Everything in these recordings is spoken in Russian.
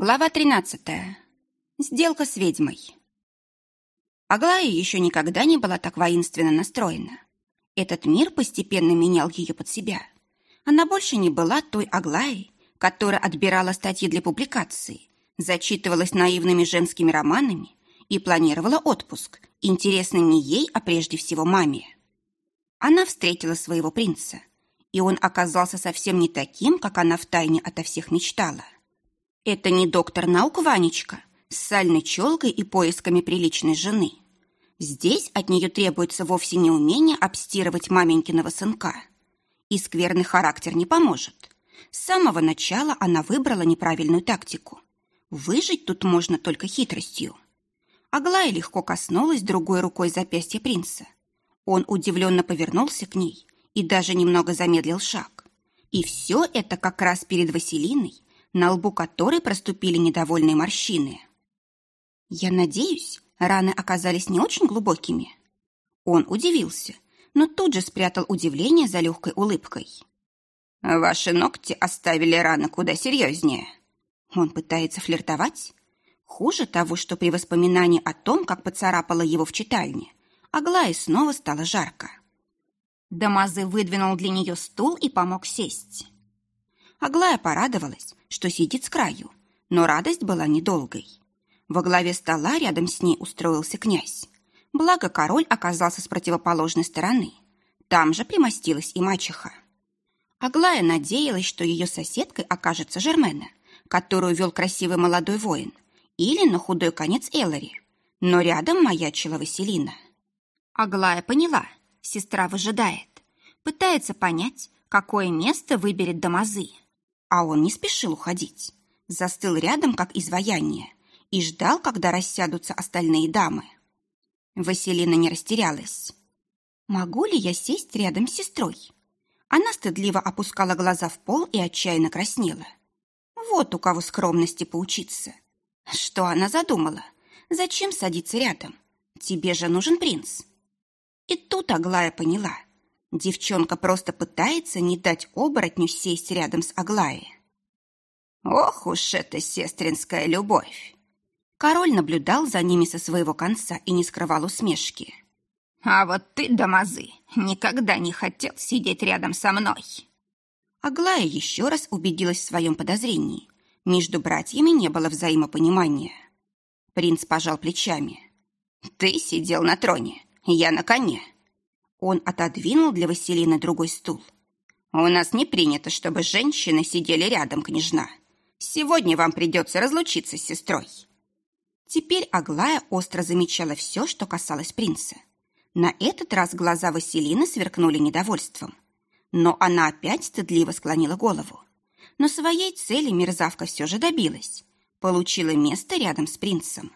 Глава 13. Сделка с ведьмой. Аглая еще никогда не была так воинственно настроена. Этот мир постепенно менял ее под себя. Она больше не была той Аглаей, которая отбирала статьи для публикации, зачитывалась наивными женскими романами и планировала отпуск, интересный не ей, а прежде всего маме. Она встретила своего принца, и он оказался совсем не таким, как она втайне ото всех мечтала – это не доктор наук Ванечка с сальной челкой и поисками приличной жены. Здесь от нее требуется вовсе не умение обстирывать маменькиного сынка. И скверный характер не поможет. С самого начала она выбрала неправильную тактику. Выжить тут можно только хитростью. Аглая легко коснулась другой рукой запястья принца. Он удивленно повернулся к ней и даже немного замедлил шаг. И все это как раз перед Василиной, на лбу которой проступили недовольные морщины. «Я надеюсь, раны оказались не очень глубокими». Он удивился, но тут же спрятал удивление за легкой улыбкой. «Ваши ногти оставили раны куда серьезнее». Он пытается флиртовать? Хуже того, что при воспоминании о том, как поцарапала его в читальне, Аглае снова стало жарко. Дамазы выдвинул для нее стул и помог сесть. Аглая порадовалась, что сидит с краю, но радость была недолгой. Во главе стола рядом с ней устроился князь. Благо король оказался с противоположной стороны. Там же примостилась и мачеха. Аглая надеялась, что ее соседкой окажется Жермена, которую вел красивый молодой воин, или на худой конец Эллари. Но рядом маячила Василина. Аглая поняла, сестра выжидает. Пытается понять, какое место выберет Дамазы. А он не спешил уходить. Застыл рядом, как изваяние, и ждал, когда рассядутся остальные дамы. Василина не растерялась. «Могу ли я сесть рядом с сестрой?» Она стыдливо опускала глаза в пол и отчаянно краснела. Вот у кого скромности поучиться. Что она задумала? Зачем садиться рядом? Тебе же нужен принц. И тут Аглая поняла. Девчонка просто пытается не дать оборотню сесть рядом с Аглаей. Ох уж эта сестринская любовь! Король наблюдал за ними со своего конца и не скрывал усмешки. «А вот ты, Дамазы, никогда не хотел сидеть рядом со мной!» Аглая еще раз убедилась в своем подозрении. Между братьями не было взаимопонимания. Принц пожал плечами. «Ты сидел на троне, я на коне. Он отодвинул для Василины другой стул. «У нас не принято, чтобы женщины сидели рядом, княжна. Сегодня вам придется разлучиться с сестрой». Теперь Аглая остро замечала все, что касалось принца. На этот раз глаза Василины сверкнули недовольством. Но она опять стыдливо склонила голову. Но своей цели мерзавка все же добилась. Получила место рядом с принцем.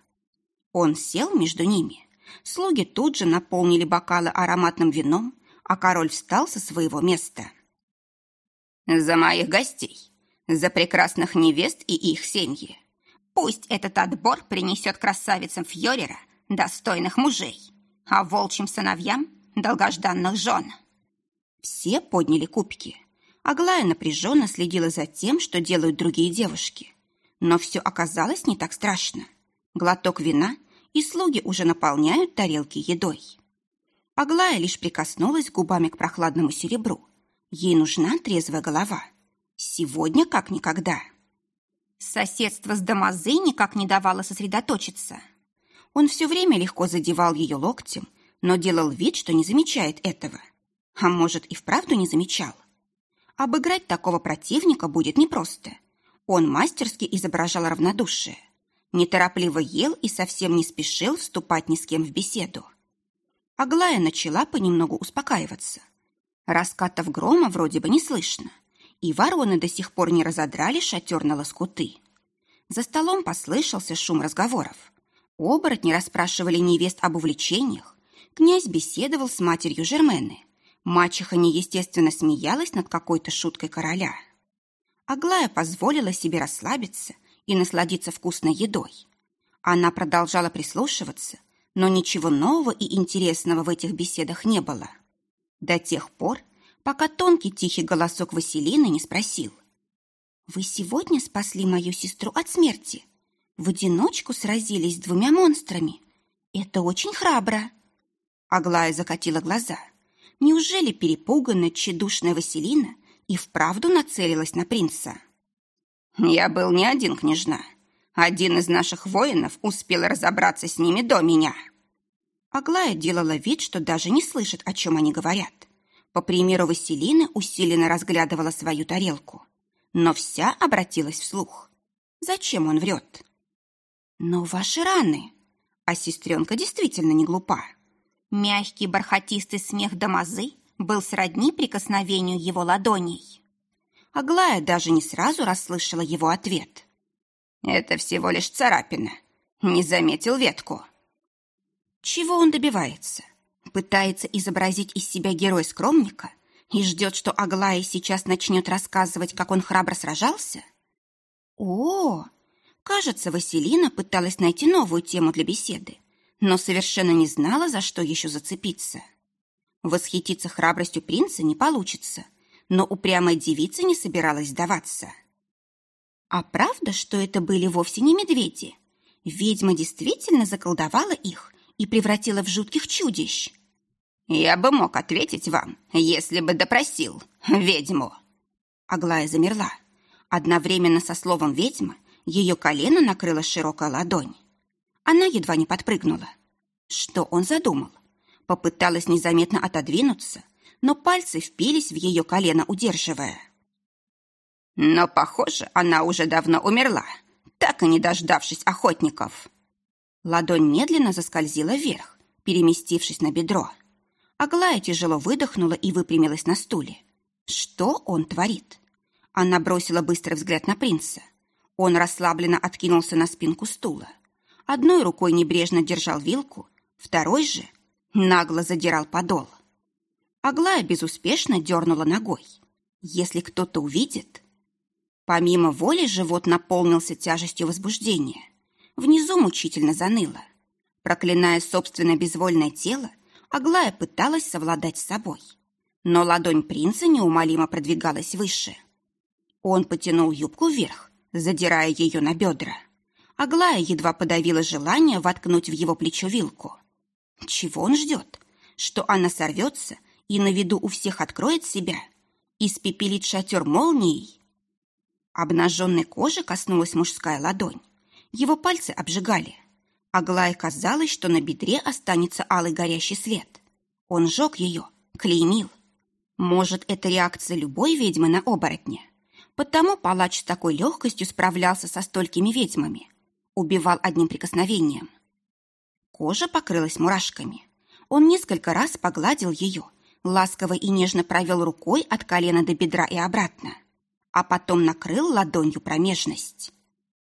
Он сел между ними. Слуги тут же наполнили бокалы ароматным вином, а король встал со своего места. «За моих гостей, за прекрасных невест и их семьи. Пусть этот отбор принесет красавицам Фьорера достойных мужей, а волчьим сыновьям – долгожданных жен». Все подняли кубки. Аглая напряженно следила за тем, что делают другие девушки. Но все оказалось не так страшно. Глоток вина – и слуги уже наполняют тарелки едой. Аглая лишь прикоснулась губами к прохладному серебру. Ей нужна трезвая голова. Сегодня как никогда. Соседство с Дамазы никак не давало сосредоточиться. Он все время легко задевал ее локтем, но делал вид, что не замечает этого. А может, и вправду не замечал. Обыграть такого противника будет непросто. Он мастерски изображал равнодушие неторопливо ел и совсем не спешил вступать ни с кем в беседу. Аглая начала понемногу успокаиваться. Раскатов грома вроде бы не слышно, и вороны до сих пор не разодрали шатер на лоскуты. За столом послышался шум разговоров. Оборотни расспрашивали невест об увлечениях. Князь беседовал с матерью Жермены. Мачеха неестественно смеялась над какой-то шуткой короля. Аглая позволила себе расслабиться и насладиться вкусной едой. Она продолжала прислушиваться, но ничего нового и интересного в этих беседах не было. До тех пор, пока тонкий тихий голосок Василины не спросил. «Вы сегодня спасли мою сестру от смерти. В одиночку сразились с двумя монстрами. Это очень храбро». Аглая закатила глаза. Неужели перепуганная тщедушная Василина и вправду нацелилась на принца? «Я был не один, княжна. Один из наших воинов успел разобраться с ними до меня». Аглая делала вид, что даже не слышит, о чем они говорят. По примеру Василины усиленно разглядывала свою тарелку. Но вся обратилась вслух. Зачем он врет? Но ваши раны... А сестренка действительно не глупа. Мягкий бархатистый смех Дамазы был сродни прикосновению его ладоней. Аглая даже не сразу расслышала его ответ. «Это всего лишь царапина. Не заметил ветку». Чего он добивается? Пытается изобразить из себя героя-скромника и ждет, что Аглая сейчас начнет рассказывать, как он храбро сражался? О, кажется, Василина пыталась найти новую тему для беседы, но совершенно не знала, за что еще зацепиться. Восхититься храбростью принца не получится, но упрямая девица не собиралась сдаваться. А правда, что это были вовсе не медведи? Ведьма действительно заколдовала их и превратила в жутких чудищ. Я бы мог ответить вам, если бы допросил ведьму. Аглая замерла. Одновременно со словом «ведьма» ее колено накрыла широкая ладонь. Она едва не подпрыгнула. Что он задумал? Попыталась незаметно отодвинуться, но пальцы впились в ее колено, удерживая. Но, похоже, она уже давно умерла, так и не дождавшись охотников. Ладонь медленно заскользила вверх, переместившись на бедро. Аглая тяжело выдохнула и выпрямилась на стуле. Что он творит? Она бросила быстрый взгляд на принца. Он расслабленно откинулся на спинку стула. Одной рукой небрежно держал вилку, второй же нагло задирал подол. Аглая безуспешно дернула ногой. Если кто-то увидит... Помимо воли живот наполнился тяжестью возбуждения. Внизу мучительно заныло. Проклиная собственное безвольное тело, Аглая пыталась совладать с собой. Но ладонь принца неумолимо продвигалась выше. Он потянул юбку вверх, задирая ее на бедра. Аглая едва подавила желание воткнуть в его плечо вилку. Чего он ждет? Что она сорвется и на виду у всех откроет себя? Испепелит шатер молнией? Обнаженной кожи коснулась мужская ладонь. Его пальцы обжигали. Аглае казалось, что на бедре останется алый горящий след. Он жег ее, клеймил. Может, это реакция любой ведьмы на оборотня? Потому палач с такой легкостью справлялся со столькими ведьмами. Убивал одним прикосновением. Кожа покрылась мурашками. Он несколько раз погладил ее, ласково и нежно провел рукой от колена до бедра и обратно, а потом накрыл ладонью промежность.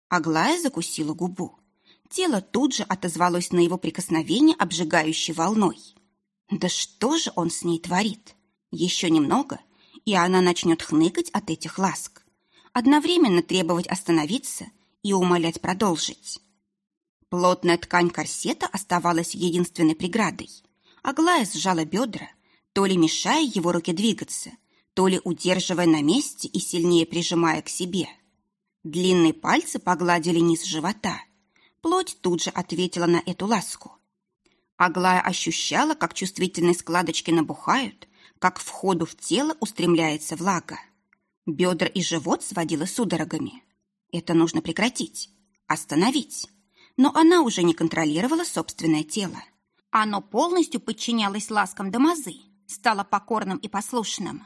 Аглая закусила губу. Тело тут же отозвалось на его прикосновение обжигающей волной. Да что же он с ней творит? Еще немного, и она начнет хныкать от этих ласк. Одновременно требовать остановиться и умолять продолжить. Плотная ткань корсета оставалась единственной преградой. Аглая сжала бедра, то ли мешая его руке двигаться, то ли удерживая на месте и сильнее прижимая к себе – Длинные пальцы погладили низ живота. Плоть тут же ответила на эту ласку. Аглая ощущала, как чувствительные складочки набухают, как в ходу в тело устремляется влага. Бедра и живот сводила судорогами. Это нужно прекратить, остановить. Но она уже не контролировала собственное тело. Оно полностью подчинялось ласкам Дамазы, стало покорным и послушным.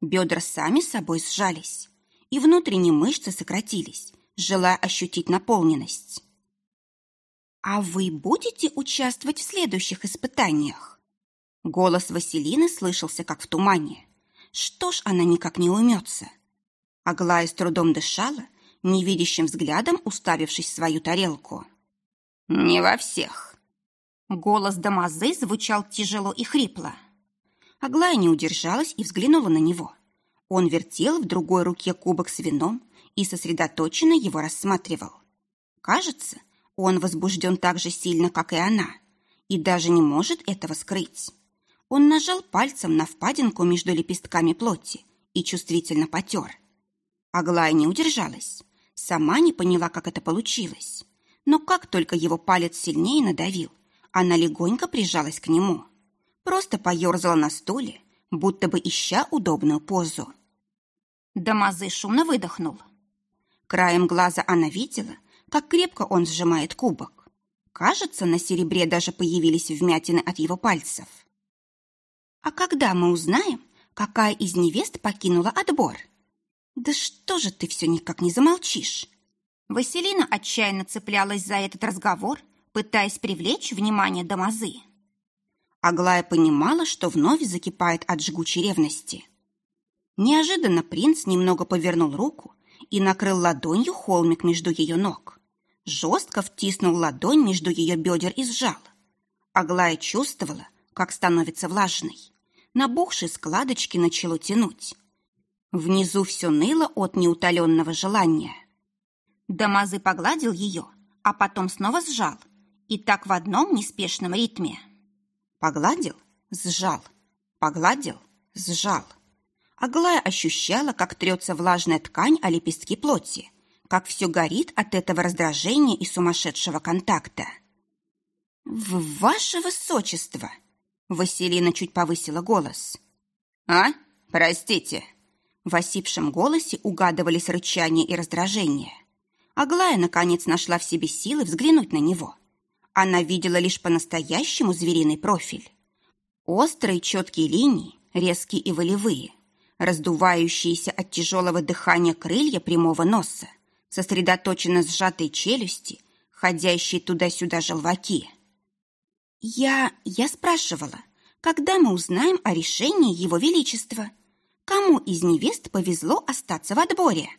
Бедра сами собой сжались и внутренние мышцы сократились, желая ощутить наполненность. «А вы будете участвовать в следующих испытаниях?» Голос Василины слышался, как в тумане. Что ж она никак не умется? Аглая с трудом дышала, невидящим взглядом уставившись в свою тарелку. «Не во всех». Голос Дамазы звучал тяжело и хрипло. Аглая не удержалась и взглянула на него. Он вертел в другой руке кубок с вином и сосредоточенно его рассматривал. Кажется, он возбужден так же сильно, как и она, и даже не может этого скрыть. Он нажал пальцем на впадинку между лепестками плоти и чувствительно потер. Аглая не удержалась. Сама не поняла, как это получилось. Но как только его палец сильнее надавил, она легонько прижалась к нему. Просто поерзала на стуле, будто бы ища удобную позу. Дамазы шумно выдохнул. Краем глаза она видела, как крепко он сжимает кубок. Кажется, на серебре даже появились вмятины от его пальцев. «А когда мы узнаем, какая из невест покинула отбор?» «Да что же ты все никак не замолчишь?» Василина отчаянно цеплялась за этот разговор, пытаясь привлечь внимание Дамазы. Аглая понимала, что вновь закипает от жгучей ревности. Неожиданно принц немного повернул руку и накрыл ладонью холмик между ее ног. Жестко втиснул ладонь между ее бедер и сжал. Аглая чувствовала, как становится влажной. Набухшие складочки начало тянуть. Внизу все ныло от неутоленного желания. Дамазы погладил ее, а потом снова сжал. И так в одном неспешном ритме. Погладил, сжал, погладил, сжал. Аглая ощущала, как трется влажная ткань о лепестки плоти, как все горит от этого раздражения и сумасшедшего контакта. «В ваше высочество!» Василина чуть повысила голос. «А? Простите!» В осипшем голосе угадывались рычание и раздражение. Аглая, наконец, нашла в себе силы взглянуть на него. Она видела лишь по-настоящему звериный профиль. Острые четкие линии, резкие и волевые, раздувающиеся от тяжелого дыхания крылья прямого носа, сосредоточенно сжатые челюсти, ходящие туда-сюда желваки. «Я... я спрашивала, когда мы узнаем о решении Его Величества? Кому из невест повезло остаться в отборе?»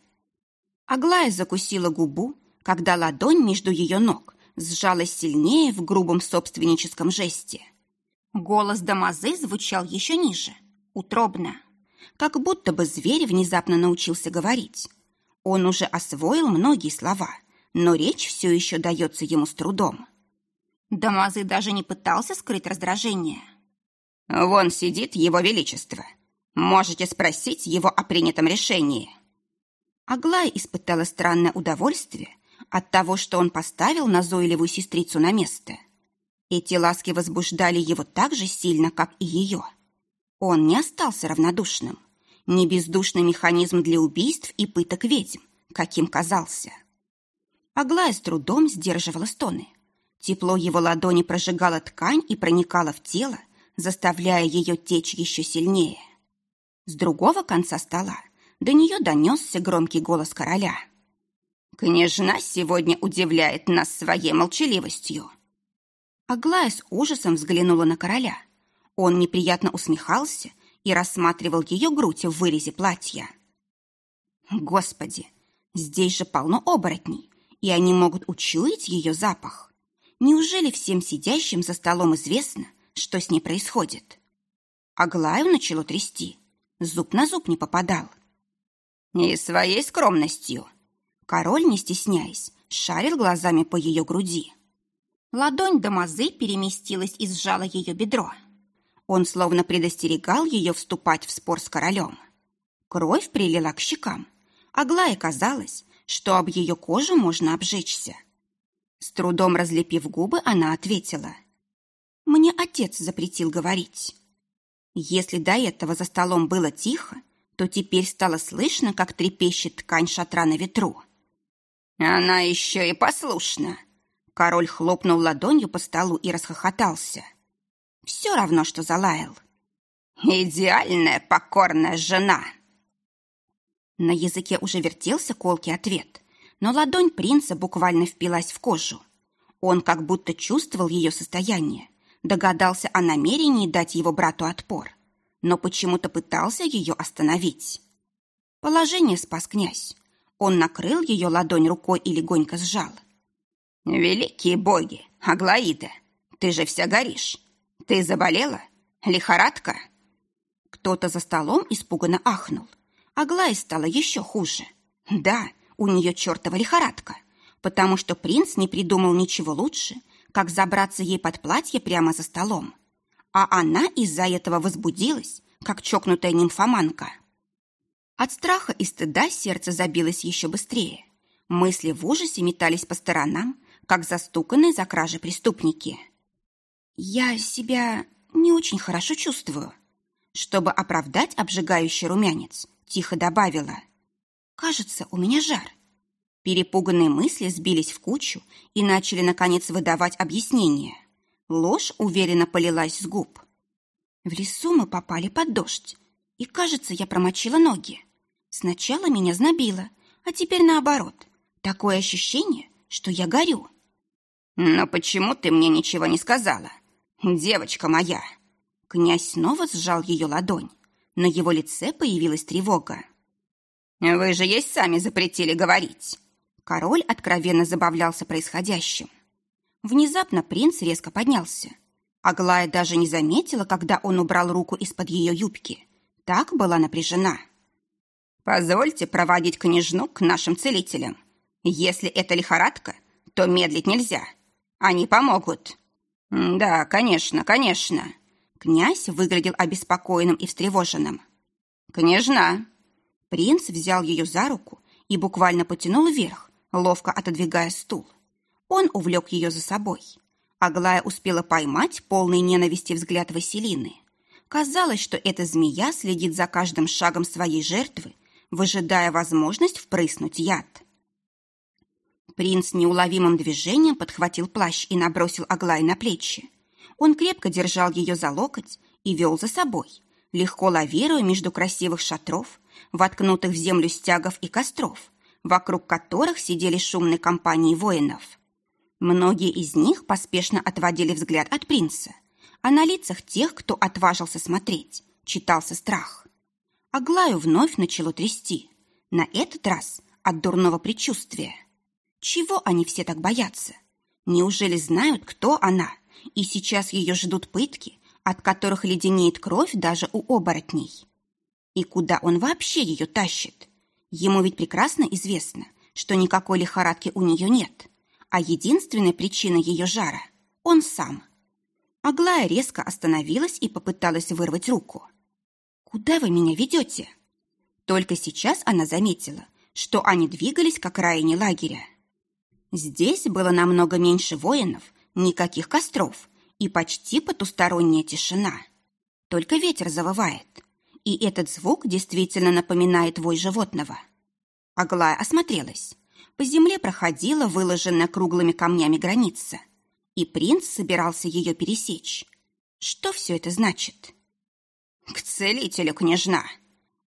Аглая закусила губу, когда ладонь между ее ног сжалась сильнее в грубом собственническом жесте. Голос Дамазы звучал еще ниже, утробно, как будто бы зверь внезапно научился говорить. Он уже освоил многие слова, но речь все еще дается ему с трудом. Дамазы даже не пытался скрыть раздражение. «Вон сидит его величество. Можете спросить его о принятом решении». Аглая испытала странное удовольствие от того, что он поставил назойливую сестрицу на место. Эти ласки возбуждали его так же сильно, как и ее. Он не остался равнодушным. Не бездушный механизм для убийств и пыток ведьм, каким казался. Аглая с трудом сдерживала стоны. Тепло его ладони прожигало ткань и проникало в тело, заставляя ее течь еще сильнее. С другого конца стола до нее донесся громкий голос короля. «Княжна сегодня удивляет нас своей молчаливостью». Аглая с ужасом взглянула на короля. Он неприятно усмехался и рассматривал ее грудь в вырезе платья. «Господи, здесь же полно оборотней, и они могут учуять ее запах. Неужели всем сидящим за столом известно, что с ней происходит?» Аглаю начало трясти. Зуб на зуб не попадал. И своей скромностью. Король, не стесняясь, шарил глазами по ее груди. Ладонь Дамазы переместилась и сжала ее бедро. Он словно предостерегал ее вступать в спор с королем. Кровь прилила к щекам. Аглае казалось, что об ее кожу можно обжечься. С трудом разлепив губы, она ответила. «Мне отец запретил говорить». Если до этого за столом было тихо, то теперь стало слышно, как трепещет ткань шатра на ветру. «Она еще и послушна!» Король хлопнул ладонью по столу и расхохотался. Все равно, что залаял. «Идеальная покорная жена!» На языке уже вертелся колкий ответ, но ладонь принца буквально впилась в кожу. Он как будто чувствовал ее состояние, догадался о намерении дать его брату отпор – но почему-то пытался ее остановить. Положение спас князь. Он накрыл ее ладонь рукой и легонько сжал. «Великие боги! Аглаида! Ты же вся горишь! Ты заболела? Лихорадка?» Кто-то за столом испуганно ахнул. Аглае стало еще хуже. Да, у нее чертова лихорадка, потому что принц не придумал ничего лучше, как забраться ей под платье прямо за столом а она из-за этого возбудилась, как чокнутая нимфоманка. От страха и стыда сердце забилось еще быстрее. Мысли в ужасе метались по сторонам, как застуканные за кражи преступники. «Я себя не очень хорошо чувствую», чтобы оправдать обжигающий румянец, тихо добавила. «Кажется, у меня жар». Перепуганные мысли сбились в кучу и начали, наконец, выдавать объяснение. Ложь уверенно полилась с губ. В лесу мы попали под дождь, и, кажется, я промочила ноги. Сначала меня знобило, а теперь наоборот. Такое ощущение, что я горю. «Но почему ты мне ничего не сказала, девочка моя?» Князь снова сжал ее ладонь. На его лице появилась тревога. «Вы же ей сами запретили говорить!» Король откровенно забавлялся происходящим. Внезапно принц резко поднялся. Аглая даже не заметила, когда он убрал руку из-под ее юбки. Так была напряжена. «Позвольте проводить княжну к нашим целителям. Если это лихорадка, то медлить нельзя. Они помогут». «Да, конечно, конечно». Князь выглядел обеспокоенным и встревоженным. «Княжна!» Принц взял ее за руку и буквально потянул вверх, ловко отодвигая стул. Он увлек ее за собой. Аглая успела поймать полный ненависти взгляд Василины. Казалось, что эта змея следит за каждым шагом своей жертвы, выжидая возможность впрыснуть яд. Принц неуловимым движением подхватил плащ и набросил Аглай на плечи. Он крепко держал ее за локоть и вел за собой, легко лавируя между красивых шатров, воткнутых в землю стягов и костров, вокруг которых сидели шумные компании воинов. Многие из них поспешно отводили взгляд от принца, а на лицах тех, кто отважился смотреть, читался страх. Аглаю вновь начало трясти, на этот раз от дурного предчувствия. Чего они все так боятся? Неужели знают, кто она и сейчас ее ждут пытки, от которых леденеет кровь даже у оборотней. И куда он вообще ее тащит? Ему ведь прекрасно известно, что никакой лихорадки у нее нет, а единственная причина ее жара – он сам. Аглая резко остановилась и попыталась вырвать руку. «Куда вы меня ведете?» Только сейчас она заметила, что они двигались к окраине лагеря. Здесь было намного меньше воинов никаких костров и почти потусторонняя тишина. Только ветер завывает, и этот звук действительно напоминает вой животного. Аглая осмотрелась. По земле проходила выложенная круглыми камнями граница, и принц собирался ее пересечь. Что все это значит? «К целителю, княжна!»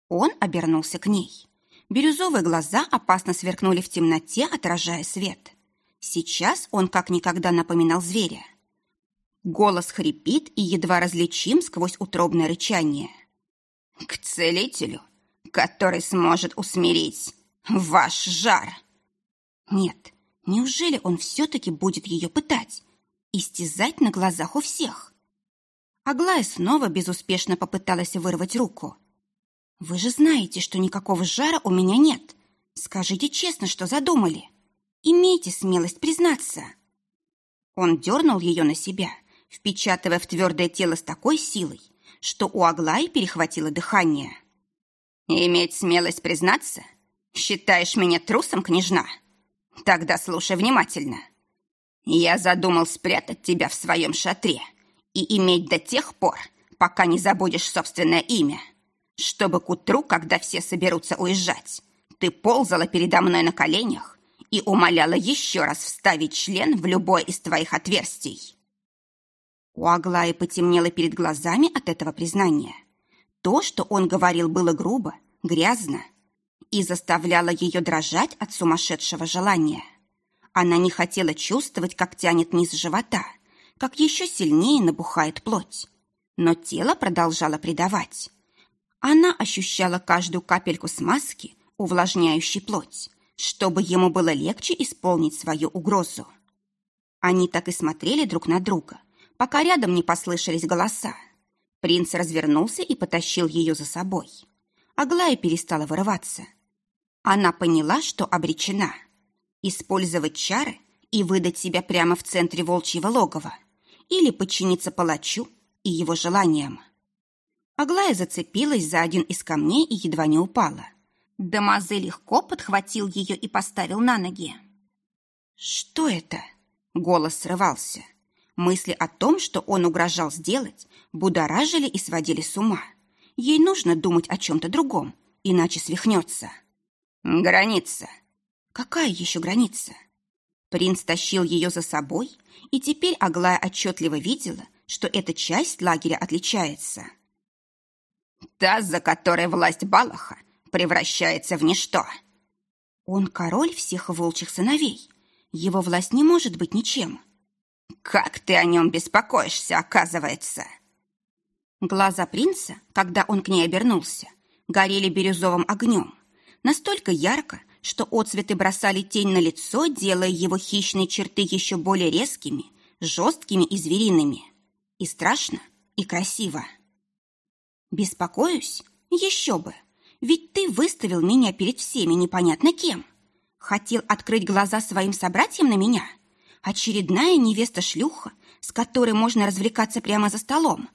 Он обернулся к ней. Бирюзовые глаза опасно сверкнули в темноте, отражая свет. Сейчас он как никогда напоминал зверя. Голос хрипит и едва различим сквозь утробное рычание. «К целителю, который сможет усмирить ваш жар!» «Нет, неужели он все-таки будет ее пытать? Истязать на глазах у всех?» Аглая снова безуспешно попыталась вырвать руку. «Вы же знаете, что никакого жара у меня нет. Скажите честно, что задумали?» Имейте смелость признаться. Он дернул ее на себя, впечатывая в твердое тело с такой силой, что у Аглаи перехватило дыхание. «Иметь смелость признаться? Считаешь меня трусом, княжна? Тогда слушай внимательно. Я задумал спрятать тебя в своем шатре и иметь до тех пор, пока не забудешь собственное имя, чтобы к утру, когда все соберутся уезжать, ты ползала передо мной на коленях и умоляла еще раз вставить член в любое из твоих отверстий. У Аглаи потемнело перед глазами от этого признания. То, что он говорил, было грубо, грязно и заставляло ее дрожать от сумасшедшего желания. Она не хотела чувствовать, как тянет низ живота, как еще сильнее набухает плоть. Но тело продолжало предавать. Она ощущала каждую капельку смазки, увлажняющей плоть, чтобы ему было легче исполнить свою угрозу. Они так и смотрели друг на друга, пока рядом не послышались голоса. Принц развернулся и потащил ее за собой. Аглая перестала вырываться. Она поняла, что обречена. Использовать чары и выдать себя прямо в центре волчьего логова или подчиниться палачу и его желаниям. Аглая зацепилась за один из камней и едва не упала – Дамазе легко подхватил ее и поставил на ноги. «Что это?» — голос срывался. Мысли о том, что он угрожал сделать, будоражили и сводили с ума. Ей нужно думать о чем-то другом, иначе свихнется. «Граница». «Какая еще граница?» Принц тащил ее за собой, и теперь Аглая отчетливо видела, что эта часть лагеря отличается. «Та, за которой власть Балаха превращается в ничто». «Он король всех волчьих сыновей. Его власть не может быть ничем». «Как ты о нем беспокоишься, оказывается?» Глаза принца, когда он к ней обернулся, горели бирюзовым огнем. Настолько ярко, что отцветы бросали тень на лицо, делая его хищные черты еще более резкими, жесткими и звериными. И страшно, и красиво. Беспокоюсь? Еще бы. Ведь ты выставил меня перед всеми непонятно кем. Хотел открыть глаза своим собратьям на меня? Очередная невеста-шлюха, с которой можно развлекаться прямо за столом.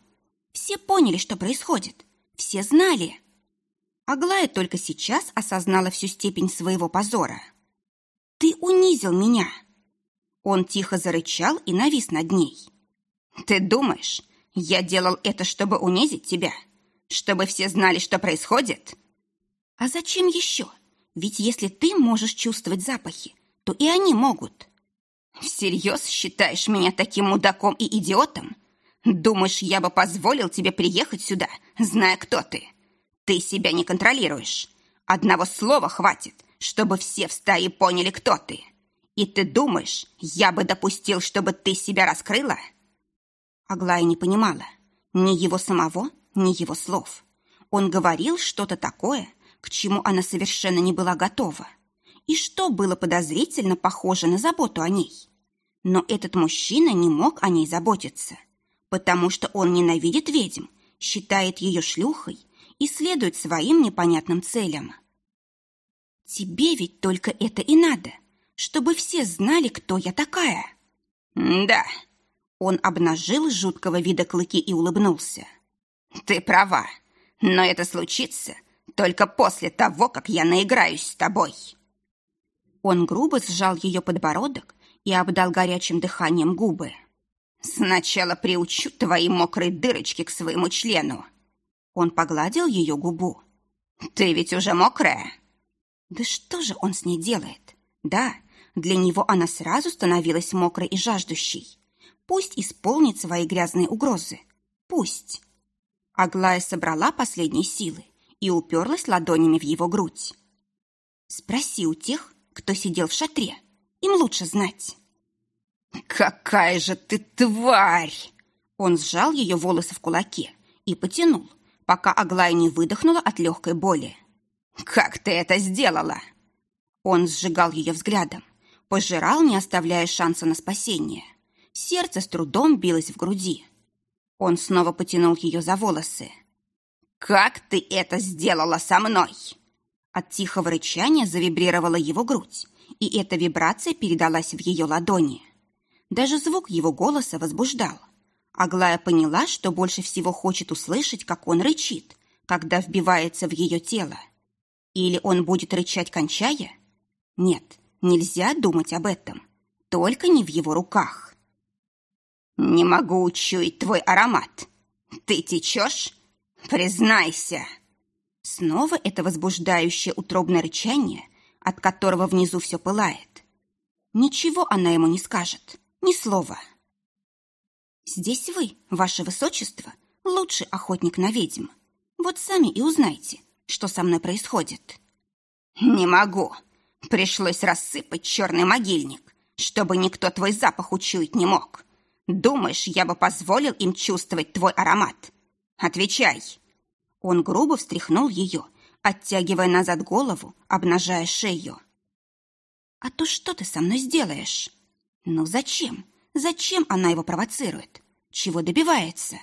Все поняли, что происходит. Все знали. Аглая только сейчас осознала всю степень своего позора. «Ты унизил меня!» Он тихо зарычал и навис над ней. «Ты думаешь, я делал это, чтобы унизить тебя? Чтобы все знали, что происходит?» «А зачем еще? Ведь если ты можешь чувствовать запахи, то и они могут». «Всерьез считаешь меня таким мудаком и идиотом? Думаешь, я бы позволил тебе приехать сюда, зная, кто ты?» Ты себя не контролируешь. Одного слова хватит, чтобы все в стае поняли, кто ты. И ты думаешь, я бы допустил, чтобы ты себя раскрыла?» Аглая не понимала ни его самого, ни его слов. Он говорил что-то такое, к чему она совершенно не была готова. И что было подозрительно похоже на заботу о ней. Но этот мужчина не мог о ней заботиться, потому что он ненавидит ведьм, считает ее шлюхой и следует своим непонятным целям. Тебе ведь только это и надо, чтобы все знали, кто я такая. Да. Он обнажил жуткого вида клыки и улыбнулся. Ты права, но это случится только после того, как я наиграюсь с тобой. Он грубо сжал ее подбородок и обдал горячим дыханием губы. Сначала приучу твои мокрые дырочки к своему члену, он погладил ее губу. «Ты ведь уже мокрая!» Да что же он с ней делает? Да, для него она сразу становилась мокрой и жаждущей. Пусть исполнит свои грязные угрозы. Пусть. Аглая собрала последние силы и уперлась ладонями в его грудь. Спроси у тех, кто сидел в шатре. Им лучше знать. «Какая же ты тварь!» Он сжал ее волосы в кулаке и потянул, пока Аглая не выдохнула от легкой боли. «Как ты это сделала?» Он сжигал ее взглядом, пожирал, не оставляя шанса на спасение. Сердце с трудом билось в груди. Он снова потянул ее за волосы. «Как ты это сделала со мной?» От тихого рычания завибрировала его грудь, и эта вибрация передалась в ее ладони. Даже звук его голоса возбуждал. Аглая поняла, что больше всего хочет услышать, как он рычит, когда вбивается в ее тело. Или он будет рычать, кончая? Нет, нельзя думать об этом. Только не в его руках. «Не могу учуять твой аромат. Ты течешь? Признайся!» Снова это возбуждающее утробное рычание, от которого внизу все пылает. Ничего она ему не скажет, ни слова. Здесь вы, ваше высочество, лучший охотник на ведьм. Вот сами и узнайте, что со мной происходит. Не могу. Пришлось рассыпать черный могильник, чтобы никто твой запах учуять не мог. Думаешь, я бы позволил им чувствовать твой аромат? Отвечай. Он грубо встряхнул ее, оттягивая назад голову, обнажая шею. «А то что ты со мной сделаешь? Ну зачем? Зачем она его провоцирует? Чего добивается?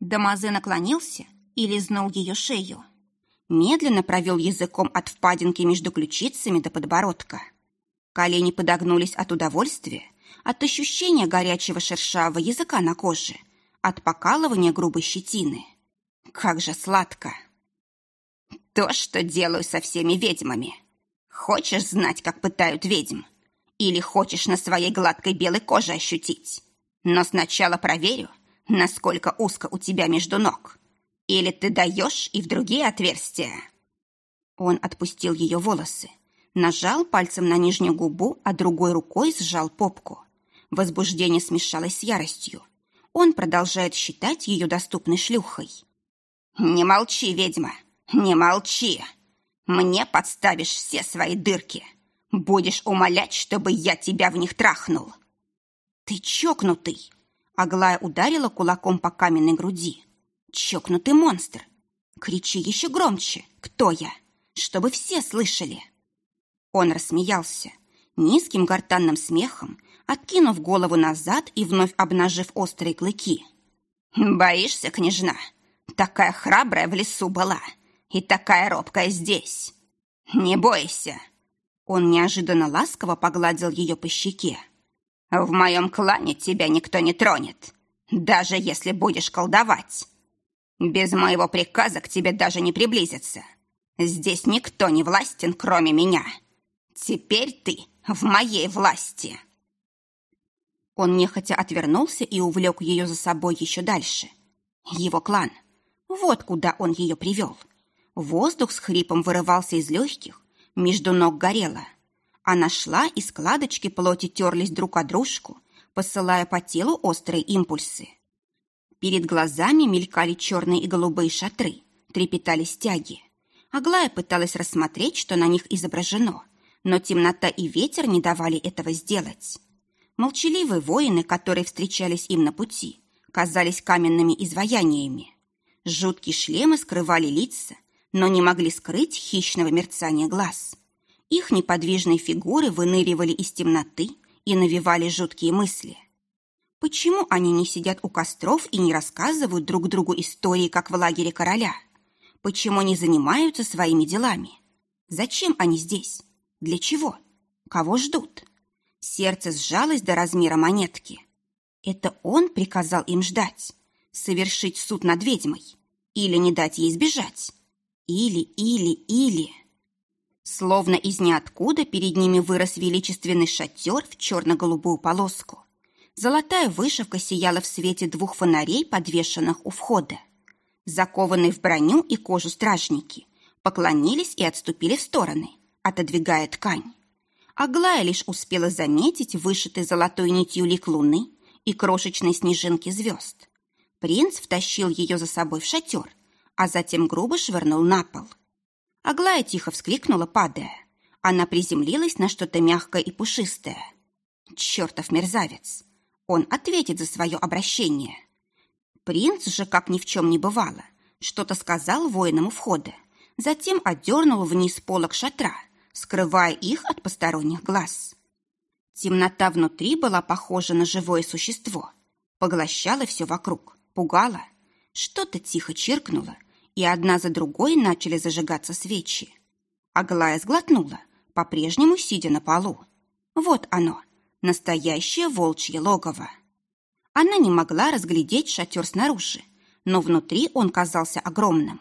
Дамазе наклонился и лизнул ее шею. Медленно провел языком от впадинки между ключицами до подбородка. Колени подогнулись от удовольствия, от ощущения горячего шершавого языка на коже, от покалывания грубой щетины. Как же сладко! То, что делаю со всеми ведьмами. Хочешь знать, как пытают ведьм? Или хочешь на своей гладкой белой коже ощутить? Но сначала проверю, насколько узко у тебя между ног. Или ты даешь и в другие отверстия?» Он отпустил ее волосы, нажал пальцем на нижнюю губу, а другой рукой сжал попку. Возбуждение смешалось с яростью. Он продолжает считать ее доступной шлюхой. «Не молчи, ведьма, не молчи! Мне подставишь все свои дырки. Будешь умолять, чтобы я тебя в них трахнул». «Ты чокнутый!» Аглая ударила кулаком по каменной груди. «Чокнутый монстр! Кричи еще громче! Кто я? Чтобы все слышали!» Он рассмеялся, низким гортанным смехом, откинув голову назад и вновь обнажив острые клыки. «Боишься, княжна? Такая храбрая в лесу была и такая робкая здесь. Не бойся!» Он неожиданно ласково погладил ее по щеке. В моем клане тебя никто не тронет, даже если будешь колдовать. Без моего приказа к тебе даже не приблизиться. Здесь никто не властен, кроме меня. Теперь ты в моей власти». Он нехотя отвернулся и увлек ее за собой еще дальше. Его клан. Вот куда он ее привел. Воздух с хрипом вырывался из легких, между ног горело – она шла, и складочки плоти терлись друг о дружку, посылая по телу острые импульсы. Перед глазами мелькали черные и голубые шатры, трепетали стяги. Аглая пыталась рассмотреть, что на них изображено, но темнота и ветер не давали этого сделать. Молчаливые воины, которые встречались им на пути, казались каменными изваяниями. Жуткие шлемы скрывали лица, но не могли скрыть хищного мерцания глаз. Их неподвижные фигуры выныривали из темноты и навевали жуткие мысли. Почему они не сидят у костров и не рассказывают друг другу истории, как в лагере короля? Почему не занимаются своими делами? Зачем они здесь? Для чего? Кого ждут? Сердце сжалось до размера монетки. Это он приказал им ждать, совершить суд над ведьмой, или не дать ей сбежать. Или, или, или... Словно из ниоткуда перед ними вырос величественный шатер в черно-голубую полоску. Золотая вышивка сияла в свете двух фонарей, подвешенных у входа. Закованные в броню и кожу стражники поклонились и отступили в стороны, отодвигая ткань. Аглая лишь успела заметить вышитый золотой нитью лик луны и крошечные снежинки звезд. Принц втащил ее за собой в шатер, а затем грубо швырнул на пол. Аглая тихо вскликнула, падая. Она приземлилась на что-то мягкое и пушистое. Чертов мерзавец! Он ответит за свое обращение. Принц же, как ни в чем не бывало, что-то сказал воинам у входа, затем отдернул вниз полок шатра, скрывая их от посторонних глаз. Темнота внутри была похожа на живое существо, поглощала все вокруг, пугала. Что-то тихо чиркнуло, и одна за другой начали зажигаться свечи. Аглая сглотнула, по-прежнему сидя на полу. Вот оно, настоящее волчье логово. Она не могла разглядеть шатер снаружи, но внутри он казался огромным,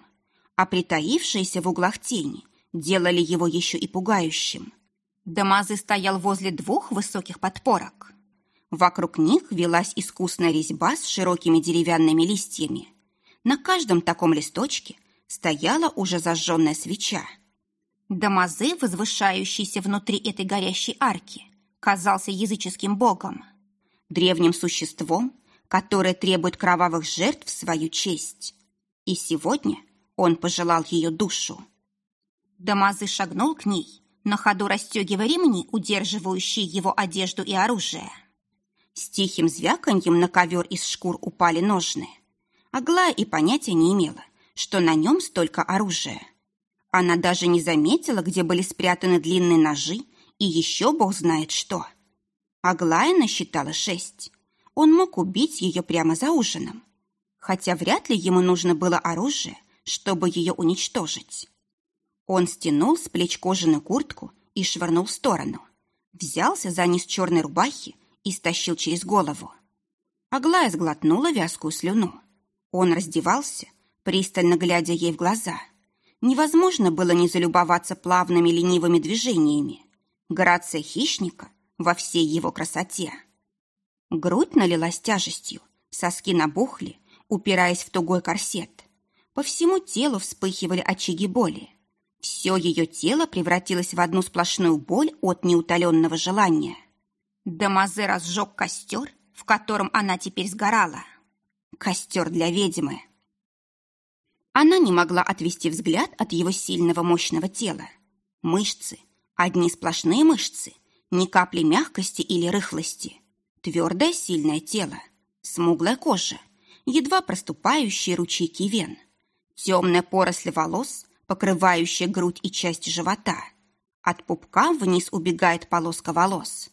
а притаившиеся в углах тени делали его еще и пугающим. Дамазы стоял возле двух высоких подпорок. Вокруг них велась искусная резьба с широкими деревянными листьями. На каждом таком листочке стояла уже зажженная свеча. Дамазе, возвышающийся внутри этой горящей арки, казался языческим богом, древним существом, которое требует кровавых жертв в свою честь. И сегодня он пожелал ее душу. Дамазы шагнул к ней, на ходу расстегивая ремни, удерживающие его одежду и оружие. С тихим звяканьем на ковер из шкур упали ножны. Аглая и понятия не имела, что на нем столько оружия. Она даже не заметила, где были спрятаны длинные ножи и еще бог знает что. Аглая насчитала шесть. Он мог убить ее прямо за ужином. Хотя вряд ли ему нужно было оружие, чтобы ее уничтожить. Он стянул с плеч кожаную куртку и швырнул в сторону. Взялся за низ черной рубахи и стащил через голову. Аглая сглотнула вязкую слюну. Он раздевался, пристально глядя ей в глаза. Невозможно было не залюбоваться плавными ленивыми движениями. Грация хищника во всей его красоте. Грудь налилась тяжестью, соски набухли, упираясь в тугой корсет. По всему телу вспыхивали очаги боли. Все ее тело превратилось в одну сплошную боль от неутоленного желания. Дамазе разжег костер, в котором она теперь сгорала. Костер для ведьмы. Она не могла отвести взгляд от его сильного мощного тела. Мышцы, одни сплошные мышцы, ни капли мягкости или рыхлости. Твердое сильное тело, смуглая кожа, едва проступающие ручейки вен, темная поросль волос, покрывающая грудь и часть живота. От пупка вниз убегает полоска волос.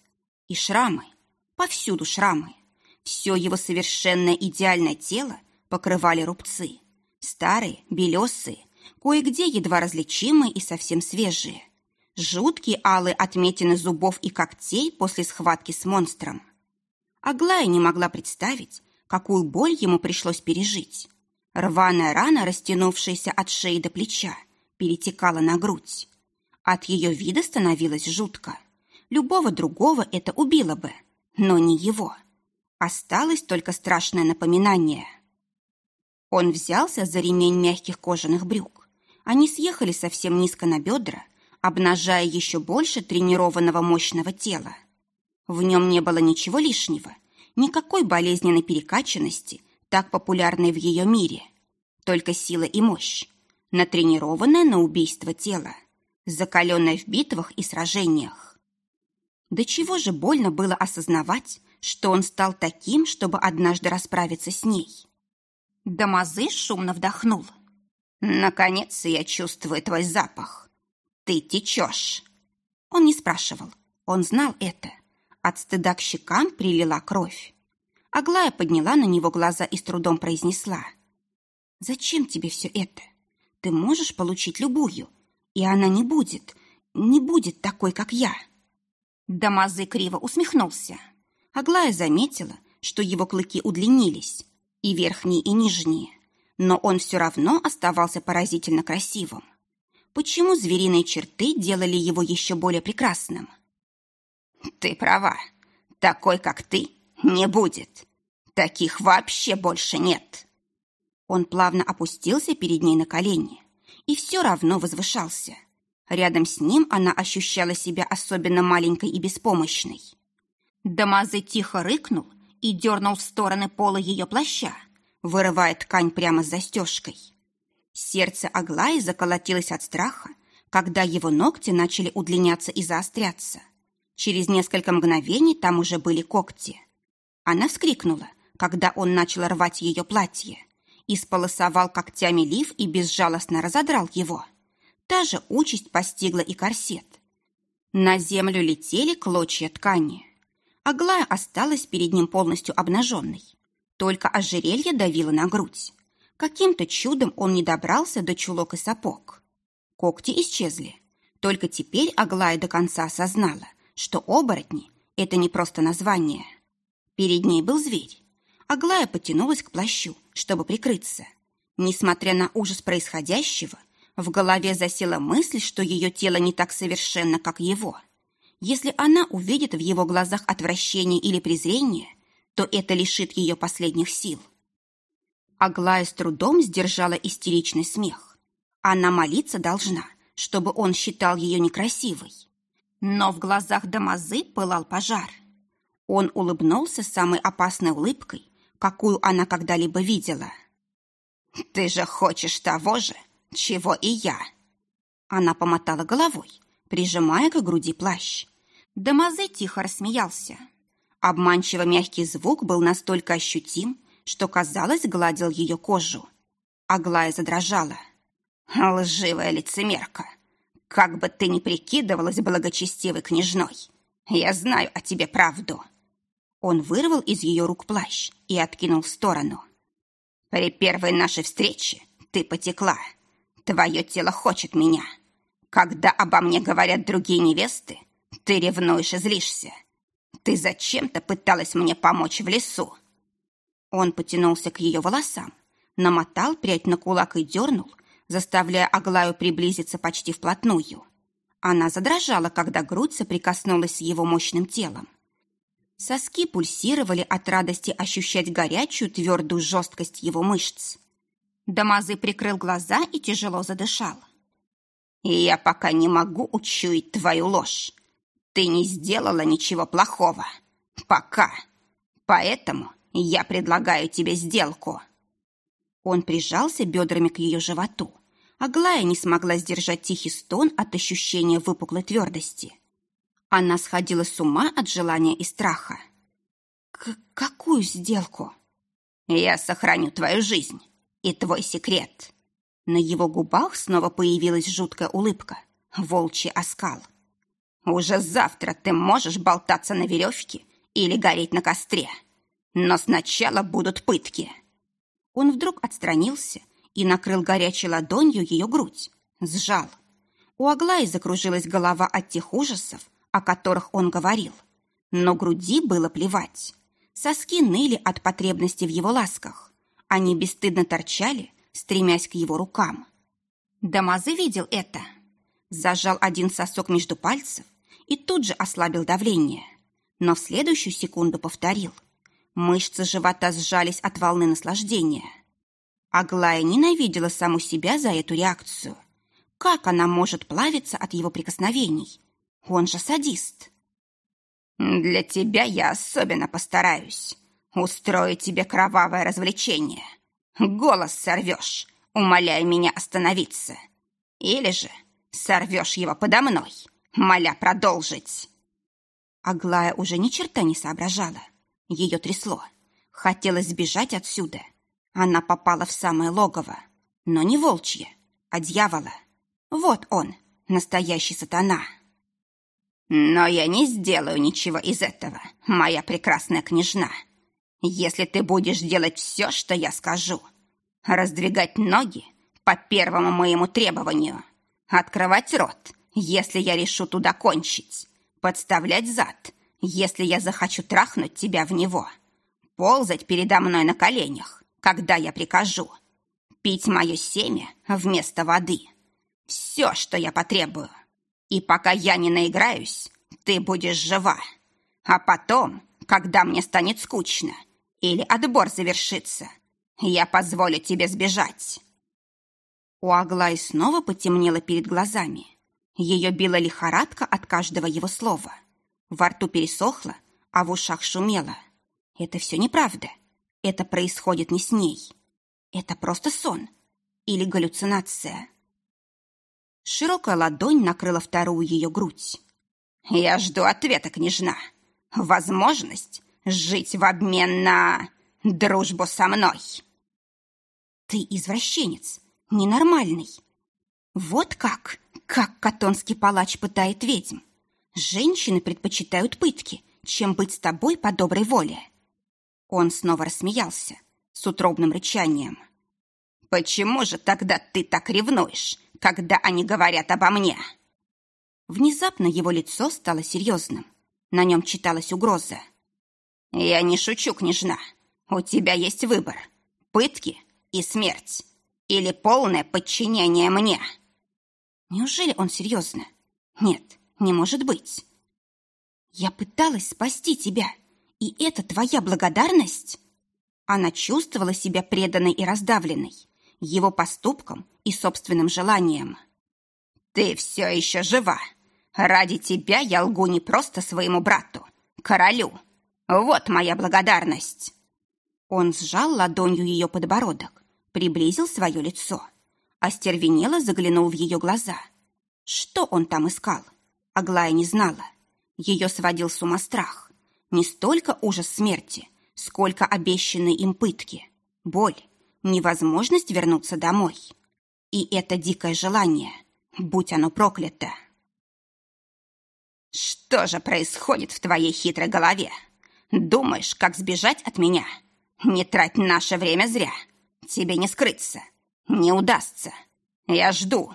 И шрамы, повсюду шрамы. Все его совершенно идеальное тело покрывали рубцы. Старые, белесые, кое-где едва различимые и совсем свежие. Жуткие алые отметины зубов и когтей после схватки с монстром. Аглая не могла представить, какую боль ему пришлось пережить. Рваная рана, растянувшаяся от шеи до плеча, перетекала на грудь. От ее вида становилось жутко. Любого другого это убило бы, но не его. Осталось только страшное напоминание. Он взялся за ремень мягких кожаных брюк. Они съехали совсем низко на бедра, обнажая еще больше тренированного мощного тела. В нем не было ничего лишнего, никакой болезненной перекачанности, так популярной в ее мире. Только сила и мощь, натренированное на убийство тело, закаленное в битвах и сражениях. До чего же больно было осознавать, что он стал таким, чтобы однажды расправиться с ней. Дамазы шумно вдохнул. «Наконец я чувствую твой запах. Ты течешь». Он не спрашивал, он знал это. От стыда к щекам прилила кровь. Аглая подняла на него глаза и с трудом произнесла. «Зачем тебе все это? Ты можешь получить любую, и она не будет, не будет такой, как я». Дамазы криво усмехнулся. Аглая заметила, что его клыки удлинились, и верхние, и нижние, но он все равно оставался поразительно красивым. Почему звериные черты делали его еще более прекрасным? Ты права. Такой, как ты, не будет. Таких вообще больше нет. Он плавно опустился перед ней на колени и все равно возвышался. Рядом с ним она ощущала себя особенно маленькой и беспомощной. Дамазы тихо рыкнул и дернул в стороны пола ее плаща, вырывая ткань прямо с застежкой. Сердце Аглаи заколотилось от страха, когда его ногти начали удлиняться и заостряться – Через несколько мгновений там уже были когти. Она вскрикнула, когда он начал рвать ее платье, исполосовал когтями лиф и безжалостно разодрал его. Та же участь постигла и корсет. На землю летели клочья ткани. Аглая осталась перед ним полностью обнаженной. Только ожерелье давило на грудь. Каким-то чудом он не добрался до чулок и сапог. Когти исчезли. Только теперь Аглая до конца осознала, что оборотни — это не просто название. Перед ней был зверь. Аглая потянулась к плащу, чтобы прикрыться. Несмотря на ужас происходящего, в голове засела мысль, что ее тело не так совершенно, как его. Если она увидит в его глазах отвращение или презрение, то это лишит ее последних сил. Аглая с трудом сдержала истеричный смех. Она молиться должна, чтобы он считал ее некрасивой. Но в глазах Дамазы пылал пожар. Он улыбнулся самой опасной улыбкой, какую она когда-либо видела. «Ты же хочешь того же, чего и я!» Она помотала головой, прижимая к груди плащ. Дамазе тихо рассмеялся. Обманчиво мягкий звук был настолько ощутим, что, казалось, гладил ее кожу. Аглая задрожала. «Лживая лицемерка! Как бы ты ни прикидывалась благочестивой княжной, я знаю о тебе правду». Он вырвал из ее рук плащ и откинул в сторону. «При первой нашей встрече ты потекла. Твое тело хочет меня. Когда обо мне говорят другие невесты, ты ревнуешь и злишься. Ты зачем-то пыталась мне помочь в лесу». Он потянулся к ее волосам, намотал прядь на кулак и дернул, заставляя Аглаю приблизиться почти вплотную. Она задрожала, когда грудь соприкоснулась с его мощным телом. Соски пульсировали от радости ощущать горячую, твердую жесткость его мышц. Дамазы прикрыл глаза и тяжело задышал. «Я пока не могу учуять твою ложь. Ты не сделала ничего плохого. Пока. Поэтому я предлагаю тебе сделку». Он прижался бедрами к ее животу. Аглая не смогла сдержать тихий стон от ощущения выпуклой твердости. Она сходила с ума от желания и страха. К «Какую сделку?» «Я сохраню твою жизнь и твой секрет». На его губах снова появилась жуткая улыбка, волчий оскал. «Уже завтра ты можешь болтаться на веревке или гореть на костре, но сначала будут пытки». Он вдруг отстранился и накрыл горячей ладонью ее грудь, сжал. У Аглаи закружилась голова от тех ужасов, о которых он говорил. Но груди было плевать. Соски ныли от потребности в его ласках. Они бесстыдно торчали, стремясь к его рукам. Дамазы видел это. Зажал один сосок между пальцев и тут же ослабил давление. Но в следующую секунду повторил. Мышцы живота сжались от волны наслаждения. Аглая ненавидела саму себя за эту реакцию. Как она может плавиться от его прикосновений? Он же садист. Для тебя я особенно постараюсь. Устрою тебе кровавое развлечение. Голос сорвешь, умоляя меня остановиться. Или же сорвешь его подо мной, моля продолжить. Аглая уже ни черта не соображала. Ее трясло. Хотелось сбежать отсюда. Она попала в самое логово. Но не волчье, а дьявола. Вот он, настоящий сатана. Но я не сделаю ничего из этого, моя прекрасная княжна. Если ты будешь делать все, что я скажу. Раздвигать ноги по первому моему требованию. Открывать рот, если я решу туда кончить. Подставлять зад, если я захочу трахнуть тебя в него. Ползать передо мной на коленях, когда я прикажу. Пить мое семя вместо воды. Все, что я потребую. И пока я не наиграюсь, ты будешь жива. А потом, когда мне станет скучно или отбор завершится, я позволю тебе сбежать». У Аглаи снова потемнело перед глазами. Ее била лихорадка от каждого его слова. Во рту пересохло, а в ушах шумело. Это все неправда. Это происходит не с ней. Это просто сон или галлюцинация. Широкая ладонь накрыла вторую ее грудь. «Я жду ответа, княжна. Возможность жить в обмен на дружбу со мной». «Ты извращенец, ненормальный. Вот как, как катонский палач пытает ведьм. Женщины предпочитают пытки, чем быть с тобой по доброй воле». Он снова рассмеялся с утробным рычанием. «Почему же тогда ты так ревнуешь, когда они говорят обо мне?» Внезапно его лицо стало серьезным. На нем читалась угроза. «Я не шучу, княжна. У тебя есть выбор. Пытки и смерть. Или полное подчинение мне». Неужели он серьезно? Нет, не может быть. Я пыталась спасти тебя, и это твоя благодарность? Она чувствовала себя преданной и раздавленной его поступкам и собственным желаниям. «Ты все еще жива. Ради тебя я лгу не просто своему брату, королю. Вот моя благодарность». Он сжал ладонью ее подбородок, приблизил свое лицо. Остервенело заглянул в ее глаза. Что он там искал? Аглая не знала. Ее сводил с ума страх. Не столько ужас смерти, сколько обещанные им пытки, боль, невозможность вернуться домой. И это дикое желание, будь оно проклято. «Что же происходит в твоей хитрой голове? Думаешь, как сбежать от меня? Не трать наше время зря. Тебе не скрыться. Не удастся. Я жду».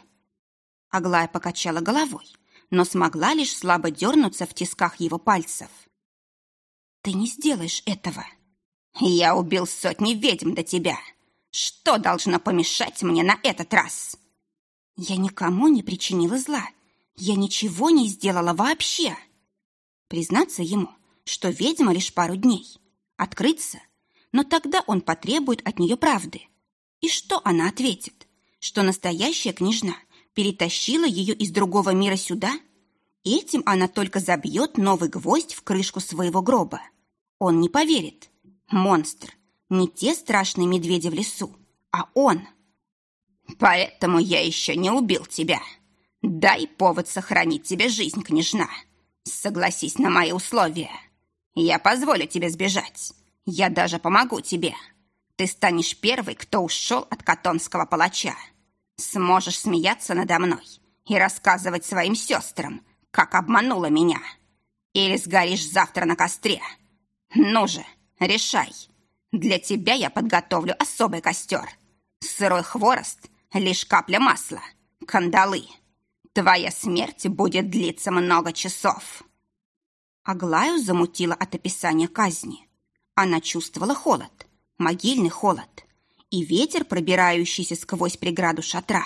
Аглая покачала головой, но смогла лишь слабо дернуться в тисках его пальцев. «Ты не сделаешь этого». «Я убил сотни ведьм до тебя. Что должно помешать мне на этот раз?» Я никому не причинила зла. Я ничего не сделала вообще. Признаться ему, что ведьма лишь пару дней. Открыться. Но тогда он потребует от нее правды. И что она ответит? Что настоящая княжна перетащила ее из другого мира сюда? Этим она только забьет новый гвоздь в крышку своего гроба. Он не поверит. Монстр. Не те страшные медведи в лесу, а он. Поэтому я еще не убил тебя. Дай повод сохранить тебе жизнь, княжна. Согласись на мои условия. Я позволю тебе сбежать. Я даже помогу тебе. Ты станешь первой, кто ушел от катонского палача. Сможешь смеяться надо мной и рассказывать своим сестрам, как обманула меня. Или сгоришь завтра на костре. Ну же, решай. Для тебя я подготовлю особый костер. Сырой хворост, лишь капля масла, кандалы. Твоя смерть будет длиться много часов. Аглаю замутила от описания казни. Она чувствовала холод, могильный холод и ветер, пробирающийся сквозь преграду шатра.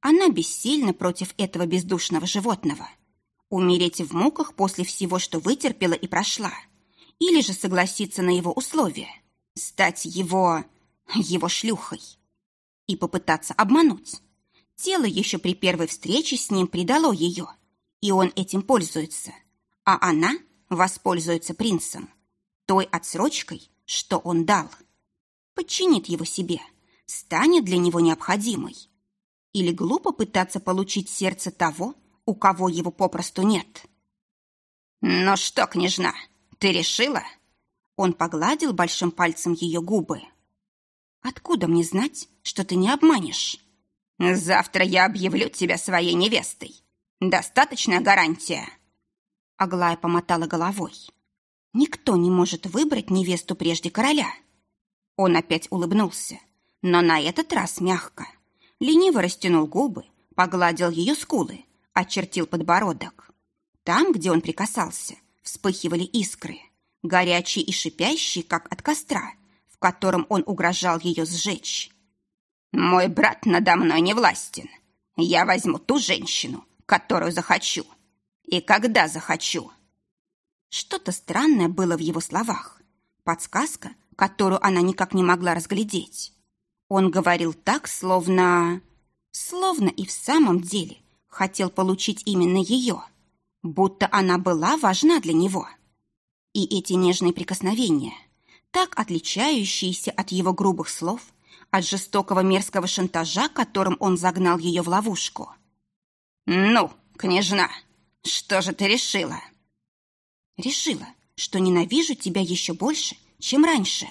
Она бессильна против этого бездушного животного. Умереть в муках после всего, что вытерпела и прошла. Или же согласиться на его условия. Стать его... его шлюхой. И попытаться обмануть. Тело еще при первой встрече с ним предало ее, и он этим пользуется. А она воспользуется принцем, той отсрочкой, что он дал подчинит его себе, станет для него необходимой. Или глупо пытаться получить сердце того, у кого его попросту нет. «Ну что, княжна, ты решила?» Он погладил большим пальцем ее губы. «Откуда мне знать, что ты не обманешь?» «Завтра я объявлю тебя своей невестой. Достаточная гарантия?» Аглая помотала головой. «Никто не может выбрать невесту прежде короля. Он опять улыбнулся, но на этот раз мягко. Лениво растянул губы, погладил ее скулы, очертил подбородок. Там, где он прикасался, вспыхивали искры, горячие и шипящие, как от костра, в котором он угрожал ее сжечь. «Мой брат надо мной не властен. Я возьму ту женщину, которую захочу. И когда захочу». Что-то странное было в его словах. Подсказка, которую она никак не могла разглядеть. Он говорил так, словно... Словно и в самом деле хотел получить именно ее, будто она была важна для него. И эти нежные прикосновения, так отличающиеся от его грубых слов, от жестокого мерзкого шантажа, которым он загнал ее в ловушку. «Ну, княжна, что же ты решила?» «Решила, что ненавижу тебя еще больше, чем раньше.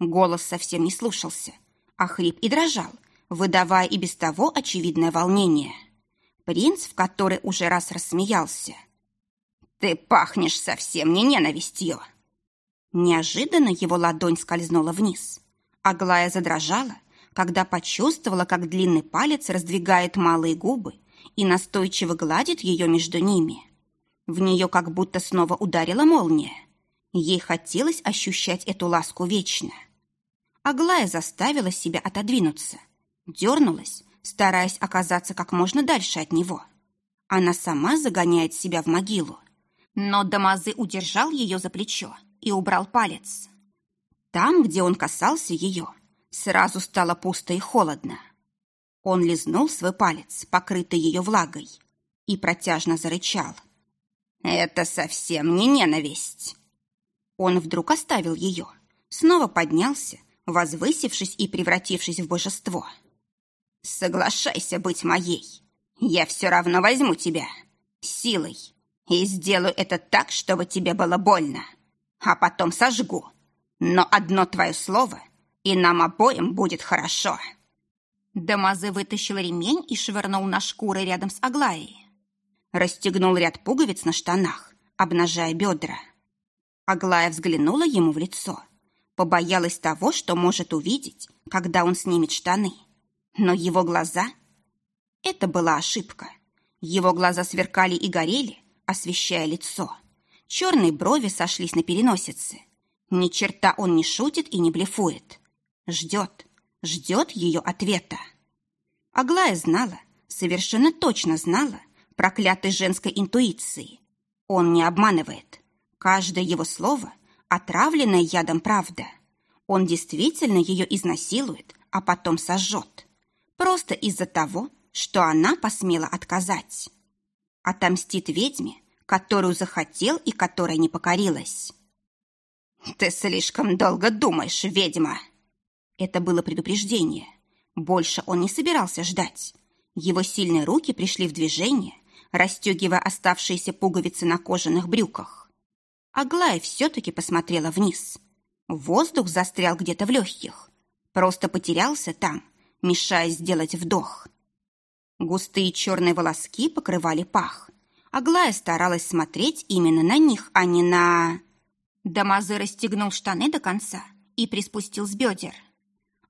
Голос совсем не слушался, а хрип и дрожал, выдавая и без того очевидное волнение. Принц, в который уже раз рассмеялся. «Ты пахнешь совсем не ненавистью!» Неожиданно его ладонь скользнула вниз. Аглая задрожала, когда почувствовала, как длинный палец раздвигает малые губы и настойчиво гладит ее между ними. В нее как будто снова ударила молния. Ей хотелось ощущать эту ласку вечно. Аглая заставила себя отодвинуться, дернулась, стараясь оказаться как можно дальше от него. Она сама загоняет себя в могилу. Но Дамазы удержал ее за плечо и убрал палец. Там, где он касался ее, сразу стало пусто и холодно. Он лизнул свой палец, покрытый ее влагой, и протяжно зарычал. «Это совсем не ненависть!» Он вдруг оставил ее, снова поднялся, возвысившись и превратившись в божество. «Соглашайся быть моей. Я все равно возьму тебя. Силой. И сделаю это так, чтобы тебе было больно. А потом сожгу. Но одно твое слово, и нам обоим будет хорошо». Дамазе вытащил ремень и швырнул на шкуры рядом с Аглаей. Расстегнул ряд пуговиц на штанах, обнажая бедра. Аглая взглянула ему в лицо. Побоялась того, что может увидеть, когда он снимет штаны. Но его глаза... Это была ошибка. Его глаза сверкали и горели, освещая лицо. Черные брови сошлись на переносице. Ни черта он не шутит и не блефует. Ждет, ждет ее ответа. Аглая знала, совершенно точно знала проклятой женской интуиции. Он не обманывает. Каждое его слово – отравленное ядом правда. Он действительно ее изнасилует, а потом сожжет. Просто из-за того, что она посмела отказать. Отомстит ведьме, которую захотел и которая не покорилась. «Ты слишком долго думаешь, ведьма!» Это было предупреждение. Больше он не собирался ждать. Его сильные руки пришли в движение, расстегивая оставшиеся пуговицы на кожаных брюках. Аглая все-таки посмотрела вниз. Воздух застрял где-то в легких. Просто потерялся там, мешая сделать вдох. Густые черные волоски покрывали пах. Аглая старалась смотреть именно на них, а не на... Дамазы расстегнул штаны до конца и приспустил с бедер.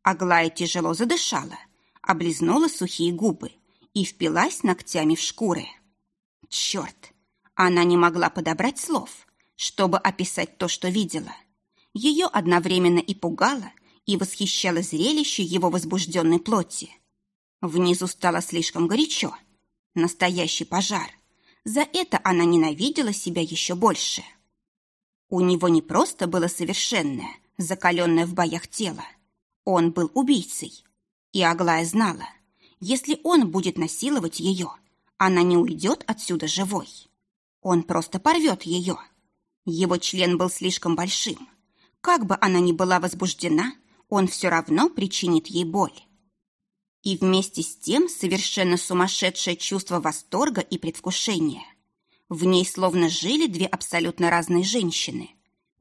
Аглая тяжело задышала, облизнула сухие губы и впилась ногтями в шкуры. Черт! Она не могла подобрать слов, чтобы описать то, что видела. Ее одновременно и пугало, и восхищало зрелище его возбужденной плоти. Внизу стало слишком горячо. Настоящий пожар. За это она ненавидела себя еще больше. У него не просто было совершенное, закаленное в боях тело. Он был убийцей. И Аглая знала, если он будет насиловать ее, она не уйдет отсюда живой. Он просто порвет ее. Его член был слишком большим. Как бы она ни была возбуждена, он все равно причинит ей боль. И вместе с тем совершенно сумасшедшее чувство восторга и предвкушения. В ней словно жили две абсолютно разные женщины.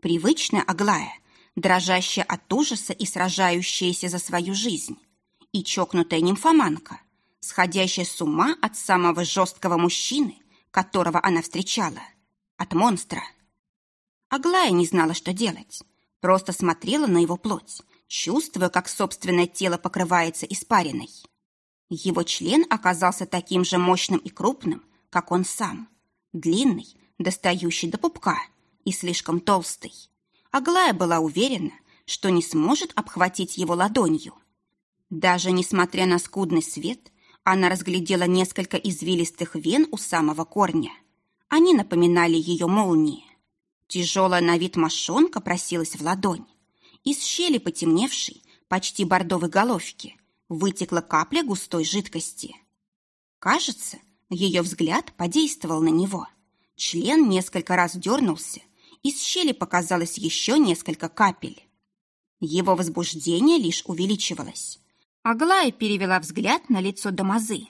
Привычная Аглая, дрожащая от ужаса и сражающаяся за свою жизнь. И чокнутая нимфоманка, сходящая с ума от самого жесткого мужчины, которого она встречала. От монстра. Аглая не знала, что делать. Просто смотрела на его плоть, чувствуя, как собственное тело покрывается испариной. Его член оказался таким же мощным и крупным, как он сам длинный, достающий до пупка, и слишком толстый. Аглая была уверена, что не сможет обхватить его ладонью. Даже несмотря на скудный свет, она разглядела несколько извилистых вен у самого корня. Они напоминали ее молнии. Тяжелая на вид мошонка просилась в ладонь. Из щели потемневшей, почти бордовой головки, вытекла капля густой жидкости. Кажется, ее взгляд подействовал на него. Член несколько раз дернулся, из щели показалось еще несколько капель. Его возбуждение лишь увеличивалось. Аглая перевела взгляд на лицо Дамазы.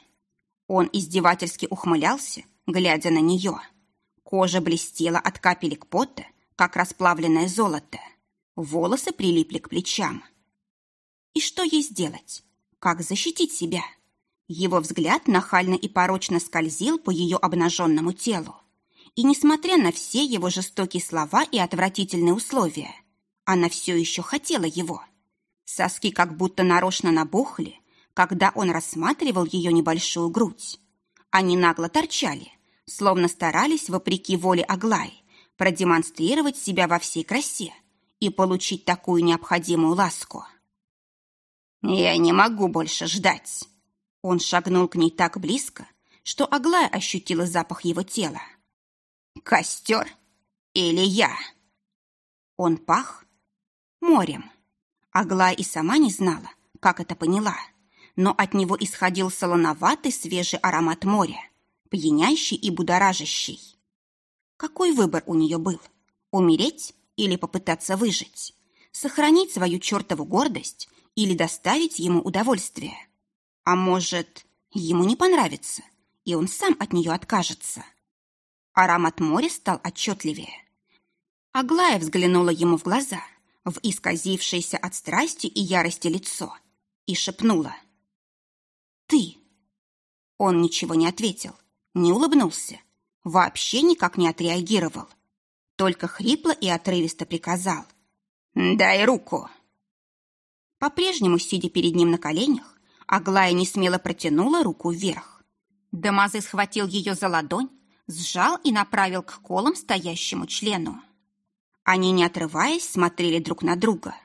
Он издевательски ухмылялся, глядя на нее. Кожа блестела от капелек пота, как расплавленное золото. Волосы прилипли к плечам. И что ей сделать? Как защитить себя? — его взгляд нахально и порочно скользил по ее обнаженному телу. И несмотря на все его жестокие слова и отвратительные условия, она все еще хотела его. Соски как будто нарочно набухли, когда он рассматривал ее небольшую грудь. Они нагло торчали, словно старались, вопреки воле Аглаи, продемонстрировать себя во всей красе и получить такую необходимую ласку. «Я не могу больше ждать», он шагнул к ней так близко, что Аглая ощутила запах его тела. «Костер или я?» Он пах морем. Аглая и сама не знала, как это поняла, но от него исходил солоноватый свежий аромат моря, пьянящий и будоражащий. Какой выбор у нее был? Умереть или попытаться выжить? Сохранить свою чертову гордость или доставить ему удовольствие? А может, ему не понравится, и он сам от нее откажется. Аромат моря стал отчетливее. Аглая взглянула ему в глаза, в исказившееся от страсти и ярости лицо, и шепнула. «Ты!» Он ничего не ответил, не улыбнулся, вообще никак не отреагировал. Только хрипло и отрывисто приказал. «Дай руку!» По-прежнему, сидя перед ним на коленях, Аглая не смело протянула руку вверх. Дамазы схватил ее за ладонь, сжал и направил к колам стоящему члену. Они, не отрываясь, смотрели друг на друга,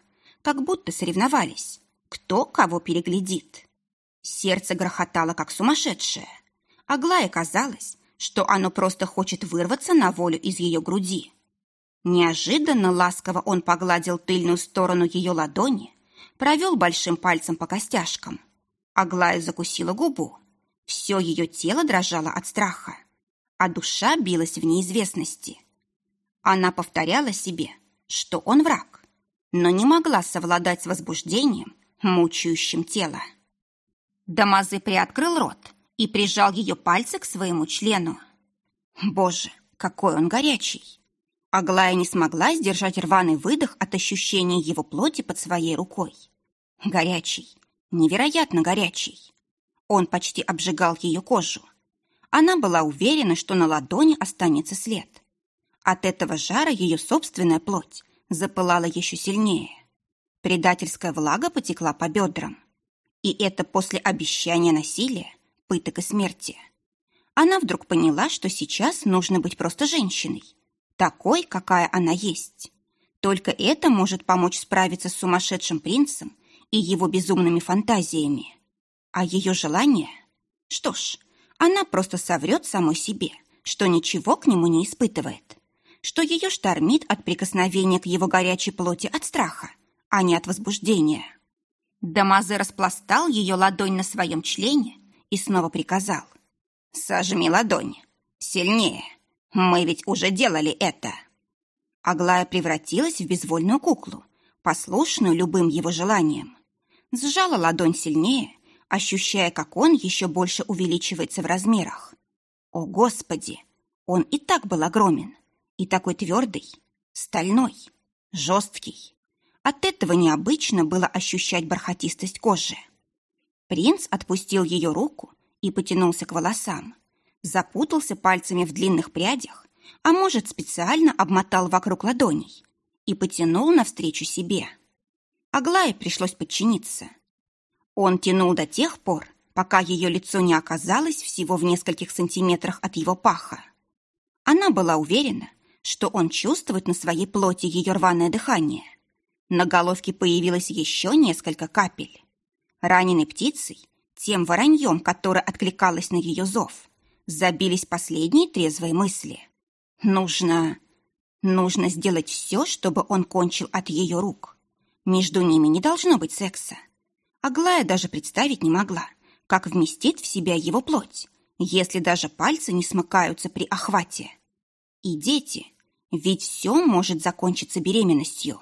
как будто соревновались, кто кого переглядит. Сердце грохотало, как сумасшедшее. Аглае казалось, что оно просто хочет вырваться на волю из ее груди. Неожиданно ласково он погладил тыльную сторону ее ладони, провел большим пальцем по костяшкам. Аглая закусила губу. Все ее тело дрожало от страха, а душа билась в неизвестности. Она повторяла себе, что он враг, но не могла совладать с возбуждением, мучающим тело. Дамазы приоткрыл рот и прижал ее пальцы к своему члену. Боже, какой он горячий! Аглая не смогла сдержать рваный выдох от ощущения его плоти под своей рукой. Горячий, невероятно горячий. Он почти обжигал ее кожу. Она была уверена, что на ладони останется след. От этого жара ее собственная плоть запылала еще сильнее. Предательская влага потекла по бедрам. И это после обещания насилия, пыток и смерти. Она вдруг поняла, что сейчас нужно быть просто женщиной, такой, какая она есть. Только это может помочь справиться с сумасшедшим принцем и его безумными фантазиями. А ее желание? Что ж, она просто соврет самой себе, что ничего к нему не испытывает, что ее штормит от прикосновения к его горячей плоти от страха, а не от возбуждения. Дамазе распластал ее ладонь на своем члене и снова приказал. «Сожми ладонь. Сильнее. Мы ведь уже делали это». Аглая превратилась в безвольную куклу, послушную любым его желаниям. Сжала ладонь сильнее, ощущая, как он еще больше увеличивается в размерах. О, Господи! Он и так был огромен, и такой твердый, стальной, жесткий. От этого необычно было ощущать бархатистость кожи. Принц отпустил ее руку и потянулся к волосам запутался пальцами в длинных прядях, а может, специально обмотал вокруг ладоней и потянул навстречу себе. Аглае пришлось подчиниться. Он тянул до тех пор, пока ее лицо не оказалось всего в нескольких сантиметрах от его паха. Она была уверена, что он чувствует на своей плоти ее рваное дыхание. На головке появилось еще несколько капель. Раненой птицей, тем вороньем, которое откликалось на ее зов, забились последние трезвые мысли. Нужно... Нужно сделать все, чтобы он кончил от ее рук. Между ними не должно быть секса. Аглая даже представить не могла, как вместит в себя его плоть, если даже пальцы не смыкаются при охвате. И дети, ведь все может закончиться беременностью.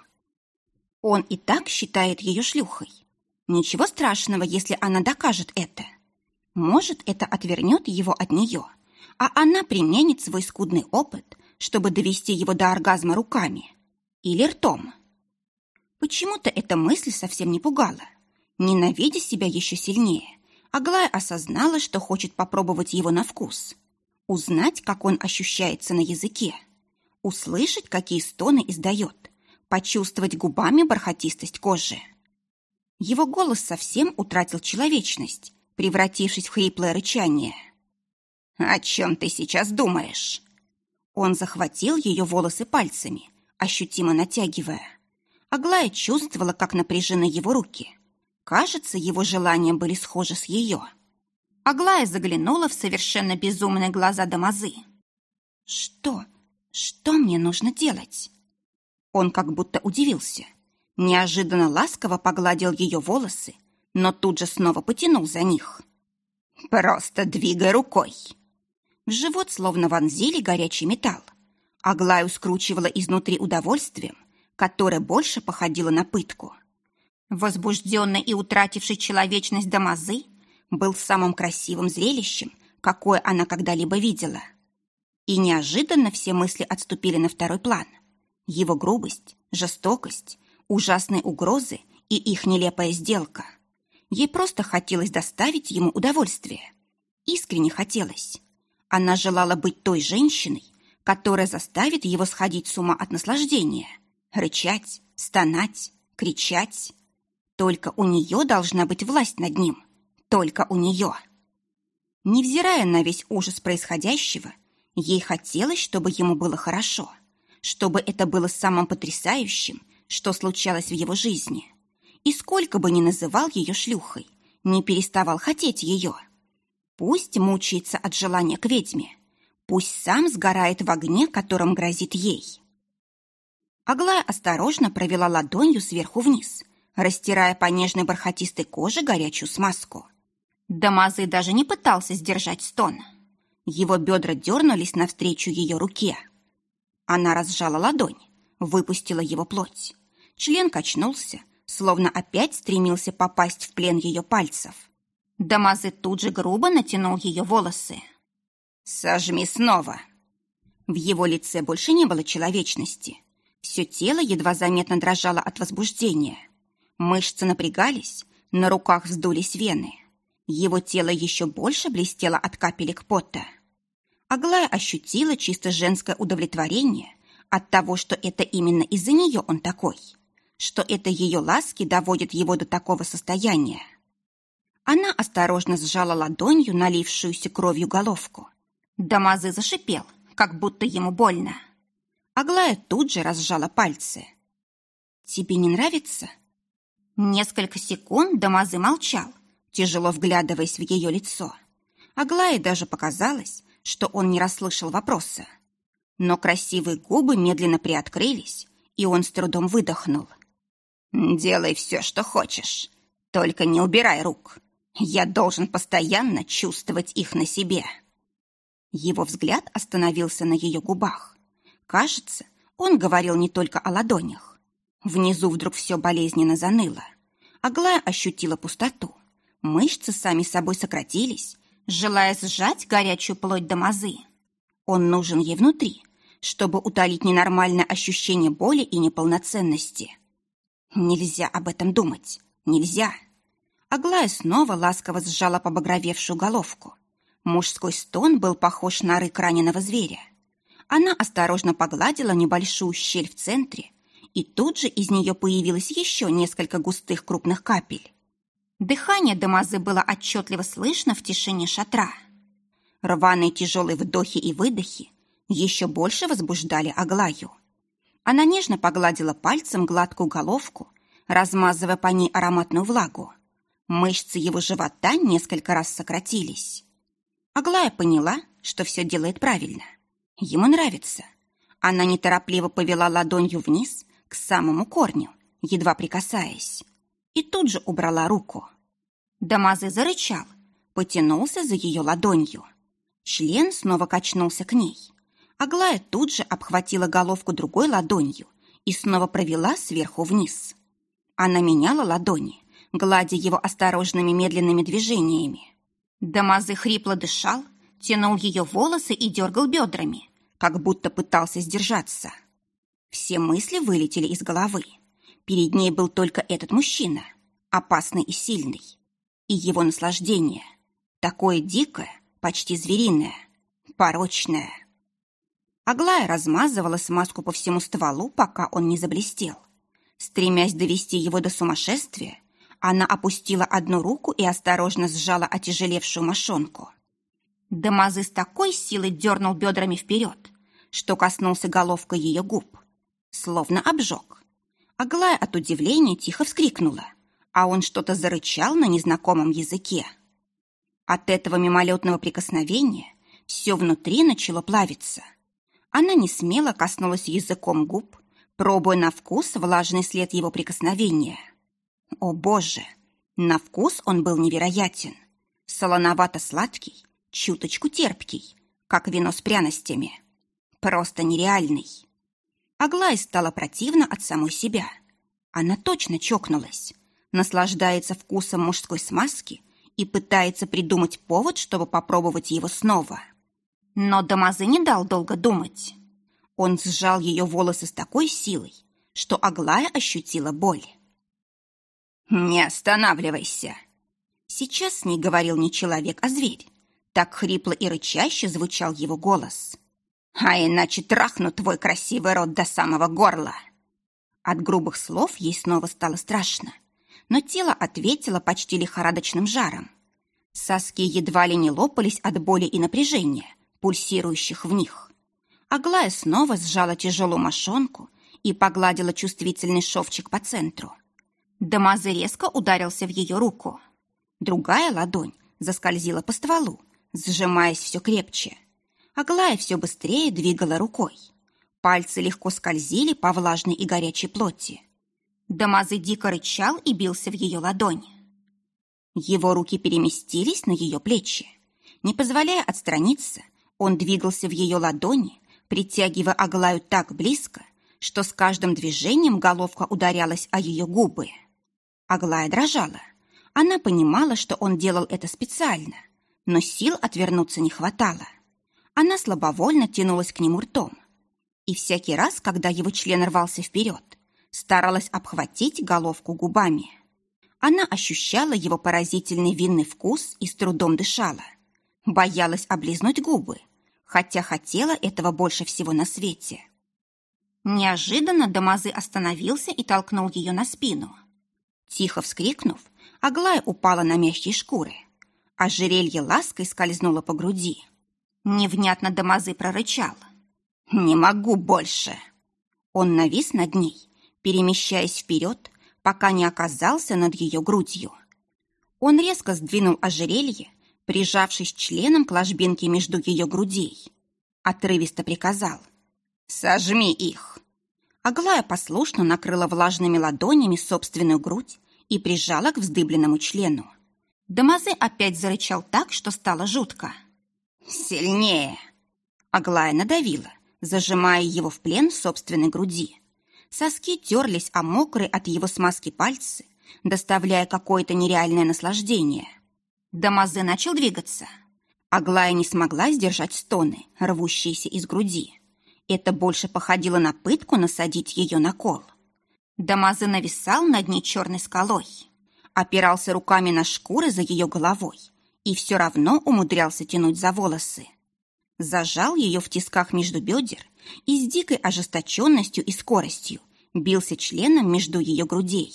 Он и так считает ее шлюхой. Ничего страшного, если она докажет это. Может, это отвернет его от нее, а она применит свой скудный опыт, чтобы довести его до оргазма руками или ртом. Почему-то эта мысль совсем не пугала. Ненавидя себя еще сильнее, Аглая осознала, что хочет попробовать его на вкус. Узнать, как он ощущается на языке. Услышать, какие стоны издает. Почувствовать губами бархатистость кожи. Его голос совсем утратил человечность, превратившись в хриплое рычание. «О чем ты сейчас думаешь?» Он захватил ее волосы пальцами, ощутимо натягивая. Аглая чувствовала, как напряжены его руки. Кажется, его желания были схожи с ее. Аглая заглянула в совершенно безумные глаза Дамазы. «Что? Что мне нужно делать?» Он как будто удивился. Неожиданно ласково погладил ее волосы, но тут же снова потянул за них. «Просто двигай рукой!» В живот словно вонзили горячий металл. Аглаю скручивала изнутри удовольствием, которое больше походило на пытку. Возбужденный и утративший человечность Дамазы был самым красивым зрелищем, какое она когда-либо видела. И неожиданно все мысли отступили на второй план. Его грубость, жестокость, ужасные угрозы и их нелепая сделка – Ей просто хотелось доставить ему удовольствие. Искренне хотелось. Она желала быть той женщиной, которая заставит его сходить с ума от наслаждения, рычать, стонать, кричать. Только у нее должна быть власть над ним. Только у нее. Невзирая на весь ужас происходящего, ей хотелось, чтобы ему было хорошо, чтобы это было самым потрясающим, что случалось в его жизни. И сколько бы ни называл ее шлюхой, не переставал хотеть ее. Пусть мучается от желания к ведьме. Пусть сам сгорает в огне, которым грозит ей. Аглая осторожно провела ладонью сверху вниз, растирая по нежной бархатистой коже горячую смазку. Дамазы даже не пытался сдержать стон. Его бедра дернулись навстречу ее руке. Она разжала ладонь, выпустила его плоть. Член качнулся, словно опять стремился попасть в плен ее пальцев. Дамазы тут же грубо натянул ее волосы. «Сожми снова!» В его лице больше не было человечности. Все тело едва заметно дрожало от возбуждения. Мышцы напрягались, на руках вздулись вены. Его тело еще больше блестело от капелек пота. Аглая ощутила чисто женское удовлетворение от того, что это именно из-за нее он такой, что это ее ласки доводят его до такого состояния. Она осторожно сжала ладонью налившуюся кровью головку. Дамазы зашипел, как будто ему больно. Аглая тут же разжала пальцы. «Тебе не нравится?» Несколько секунд Дамазы молчал, тяжело вглядываясь в ее лицо. Аглае даже показалось, что он не расслышал вопроса. Но красивые губы медленно приоткрылись, и он с трудом выдохнул. «Делай все, что хочешь, только не убирай рук. Я должен постоянно чувствовать их на себе». Его взгляд остановился на ее губах. Кажется, он говорил не только о ладонях. Внизу вдруг все болезненно заныло. Аглая ощутила пустоту. Мышцы сами собой сократились, желая сжать горячую плоть до мазы. Он нужен ей внутри, чтобы утолить ненормальное ощущение боли и неполноценности. Нельзя об этом думать. Нельзя. Аглая снова ласково сжала побагровевшую головку. Мужской стон был похож на рык раненого зверя. Она осторожно погладила небольшую щель в центре, и тут же из нее появилось еще несколько густых крупных капель. Дыхание Дамазы было отчетливо слышно в тишине шатра. Рваные тяжелые вдохи и выдохи еще больше возбуждали Аглаю. Она нежно погладила пальцем гладкую головку, размазывая по ней ароматную влагу. Мышцы его живота несколько раз сократились. Аглая поняла, что все делает правильно. Ему нравится. Она неторопливо повела ладонью вниз к самому корню, едва прикасаясь, и тут же убрала руку. Дамазы зарычал, потянулся за ее ладонью. Член снова качнулся к ней. Аглая тут же обхватила головку другой ладонью и снова провела сверху вниз. Она меняла ладони, гладя его осторожными медленными движениями. Дамазы хрипло дышал, тянул ее волосы и дергал бедрами, как будто пытался сдержаться. Все мысли вылетели из головы. Перед ней был только этот мужчина, опасный и сильный. И его наслаждение, такое дикое, почти звериное, порочное. Аглая размазывала смазку по всему стволу, пока он не заблестел. Стремясь довести его до сумасшествия, она опустила одну руку и осторожно сжала отяжелевшую мошонку. Дамазы с такой силой дернул бедрами вперед, что коснулся головкой ее губ. Словно обжег. Аглая от удивления тихо вскрикнула, а он что-то зарычал на незнакомом языке. От этого мимолетного прикосновения все внутри начало плавиться. Она не смело коснулась языком губ, пробуя на вкус влажный след его прикосновения – о боже! На вкус он был невероятен. Солоновато-сладкий, чуточку терпкий, как вино с пряностями. Просто нереальный. Аглае стало противно от самой себя. Она точно чокнулась, наслаждается вкусом мужской смазки и пытается придумать повод, чтобы попробовать его снова. Но Дамазы не дал долго думать. Он сжал ее волосы с такой силой, что Аглая ощутила боль. «Не останавливайся!» Сейчас не говорил не человек, а зверь. Так хрипло и рычаще звучал его голос. «А иначе трахну твой красивый рот до самого горла!» От грубых слов ей снова стало страшно, но тело ответило почти лихорадочным жаром. Соски едва ли не лопались от боли и напряжения, пульсирующих в них. Аглая снова сжала тяжелую мошонку и погладила чувствительный шовчик по центру – Дамазы резко ударился в ее руку. Другая ладонь заскользила по стволу, сжимаясь все крепче. Аглая все быстрее двигала рукой. Пальцы легко скользили по влажной и горячей плоти. Дамазы дико рычал и бился в ее ладони. Его руки переместились на ее плечи. Не позволяя отстраниться, он двигался в ее ладони, притягивая Аглаю так близко, что с каждым движением головка ударялась о ее губы. Аглая дрожала. Она понимала, что он делал это специально, но сил отвернуться не хватало. Она слабовольно тянулась к нему ртом. И всякий раз, когда его член рвался вперед, старалась обхватить головку губами. Она ощущала его поразительный винный вкус и с трудом дышала. Боялась облизнуть губы, хотя хотела этого больше всего на свете. Неожиданно Дамазы остановился и толкнул ее на спину. Тихо вскрикнув, Аглая упала на мягкие шкуры. Ожерелье лаской скользнуло по груди. Невнятно Дамазы прорычал. «Не могу больше!» Он навис над ней, перемещаясь вперед, пока не оказался над ее грудью. Он резко сдвинул ожерелье, прижавшись членом к ложбинке между ее грудей. Отрывисто приказал. «Сожми их!» Аглая послушно накрыла влажными ладонями собственную грудь и прижала к вздыбленному члену. Дамазе опять зарычал так, что стало жутко. «Сильнее!» Аглая надавила, зажимая его в плен собственной груди. Соски терлись о мокрые от его смазки пальцы, доставляя какое-то нереальное наслаждение. Дамазе начал двигаться. Аглая не смогла сдержать стоны, рвущиеся из груди. Это больше походило на пытку насадить ее на кол. Дамазе нависал над ней черной скалой, опирался руками на шкуры за ее головой и все равно умудрялся тянуть за волосы. Зажал ее в тисках между бедер и с дикой ожесточенностью и скоростью бился членом между ее грудей.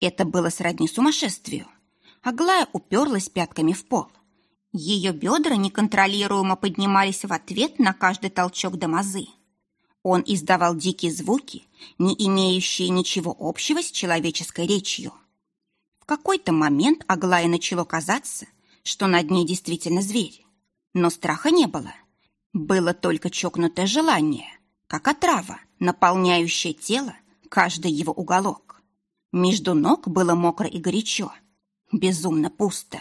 Это было сродни сумасшествию. Аглая уперлась пятками в пол. Ее бедра неконтролируемо поднимались в ответ на каждый толчок Дамазы. Он издавал дикие звуки, не имеющие ничего общего с человеческой речью. В какой-то момент Аглае начало казаться, что над ней действительно зверь. Но страха не было. Было только чокнутое желание, как отрава, наполняющая тело, каждый его уголок. Между ног было мокро и горячо, безумно пусто.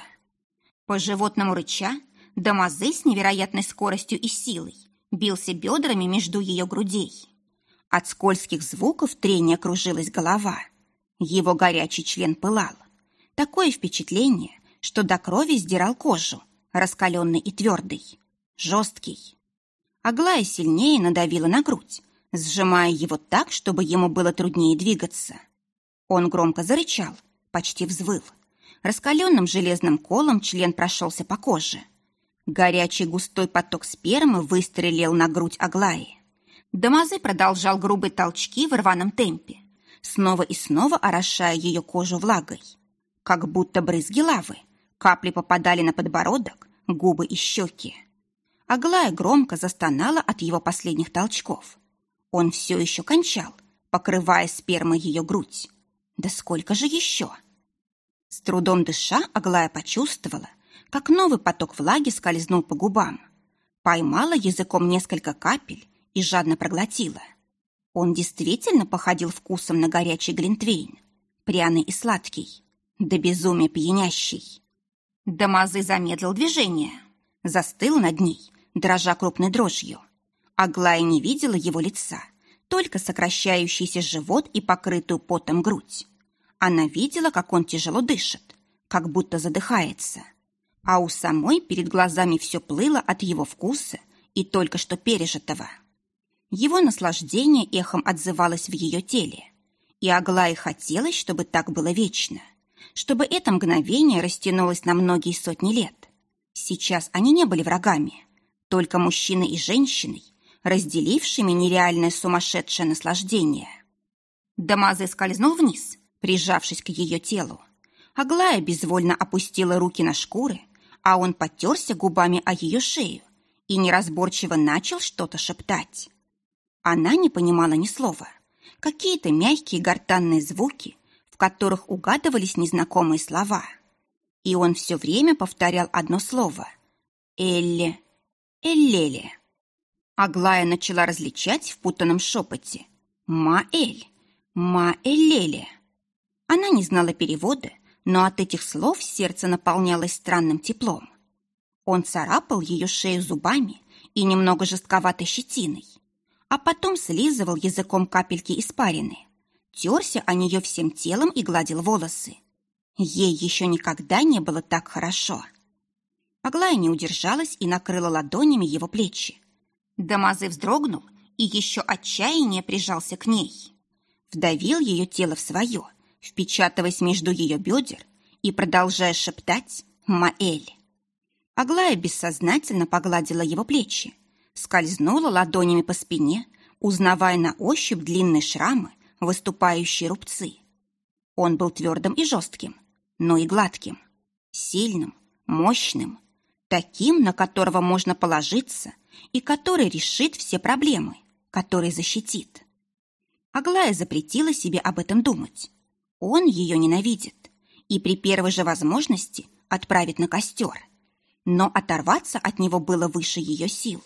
По животному рыча Дамазе с невероятной скоростью и силой бился бедрами между ее грудей. От скользких звуков трения кружилась голова. Его горячий член пылал. Такое впечатление, что до крови сдирал кожу, раскаленный и твердый, жесткий. Аглая сильнее надавила на грудь, сжимая его так, чтобы ему было труднее двигаться. Он громко зарычал, почти взвыл. Раскаленным железным колом член прошелся по коже. Горячий густой поток спермы выстрелил на грудь Аглаи. Дамазы продолжал грубые толчки в рваном темпе, снова и снова орошая ее кожу влагой. Как будто брызги лавы, капли попадали на подбородок, губы и щеки. Аглая громко застонала от его последних толчков. Он все еще кончал, покрывая спермой ее грудь. Да сколько же еще? С трудом дыша, Аглая почувствовала, как новый поток влаги скользнул по губам. Поймала языком несколько капель и жадно проглотила. Он действительно походил вкусом на горячий глинтвейн, пряный и сладкий, до безумия пьянящий. Дамазы замедлил движение, застыл над ней, дрожа крупной дрожью. Аглая не видела его лица, только сокращающийся живот и покрытую потом грудь. Она видела, как он тяжело дышит, как будто задыхается. А у самой перед глазами все плыло от его вкуса и только что пережитого. Его наслаждение эхом отзывалось в ее теле. И Аглае хотелось, чтобы так было вечно, чтобы это мгновение растянулось на многие сотни лет. Сейчас они не были врагами, только мужчиной и женщиной, разделившими нереальное сумасшедшее наслаждение. Дамазы скользнул вниз, прижавшись к ее телу. Аглая безвольно опустила руки на шкуры, а он потерся губами о ее шею и неразборчиво начал что-то шептать. Она не понимала ни слова. Какие-то мягкие гортанные звуки, которых угадывались незнакомые слова. И он все время повторял одно слово — «Элле», «Эллеле». Аглая начала различать в путанном шепоте «Маэль», «Маэллеле». Она не знала перевода, но от этих слов сердце наполнялось странным теплом. Он царапал ее шею зубами и немного жестковатой щетиной, а потом слизывал языком капельки испарины, терся о нее всем телом и гладил волосы. Ей еще никогда не было так хорошо. Аглая не удержалась и накрыла ладонями его плечи. Дамазы вздрогнул и еще отчаяннее прижался к ней. Вдавил ее тело в свое, впечатываясь между ее бедер и продолжая шептать «Маэль». Аглая бессознательно погладила его плечи, скользнула ладонями по спине, узнавая на ощупь длинные шрамы, выступающие рубцы. Он был твердым и жестким, но и гладким, сильным, мощным, таким, на которого можно положиться и который решит все проблемы, который защитит. Аглая запретила себе об этом думать. Он ее ненавидит и при первой же возможности отправит на костер. Но оторваться от него было выше ее сил.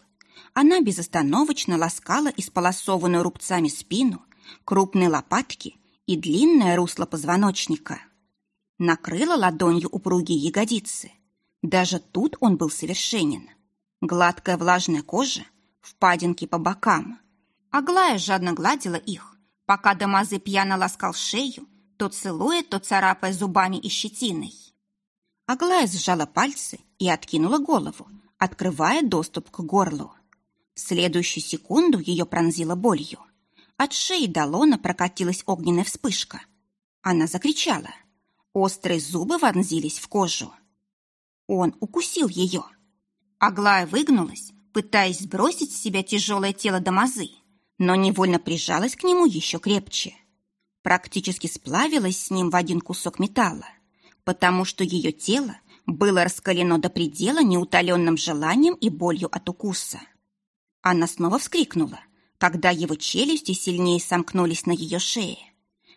Она безостановочно ласкала исполосованную рубцами спину, крупные лопатки и длинное русло позвоночника. Накрыла ладонью упругие ягодицы. Даже тут он был совершенен. Гладкая влажная кожа, впадинки по бокам. Аглая жадно гладила их, пока Дамазы пьяно ласкал шею, то целуя, то царапая зубами и щетиной. Аглая сжала пальцы и откинула голову, открывая доступ к горлу. В следующую секунду ее пронзила болью. От шеи до лона прокатилась огненная вспышка. Она закричала. Острые зубы вонзились в кожу. Он укусил ее. Аглая выгнулась, пытаясь сбросить с себя тяжелое тело Дамазы, но невольно прижалась к нему еще крепче. Практически сплавилась с ним в один кусок металла, потому что ее тело было раскалено до предела неутоленным желанием и болью от укуса. Она снова вскрикнула – когда его челюсти сильнее сомкнулись на ее шее.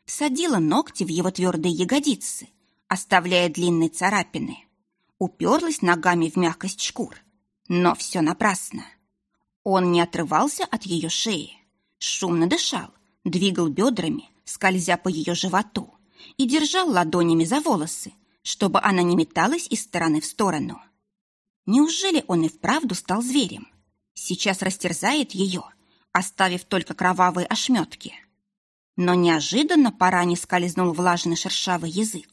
Всадила ногти в его твердые ягодицы, оставляя длинные царапины. Уперлась ногами в мягкость шкур. Но все напрасно. Он не отрывался от ее шеи. Шумно дышал, двигал бедрами, скользя по ее животу, и держал ладонями за волосы, чтобы она не металась из стороны в сторону. Неужели он и вправду стал зверем? Сейчас растерзает ее – оставив только кровавые ошметки. Но неожиданно по ране скользнул влажный шершавый язык.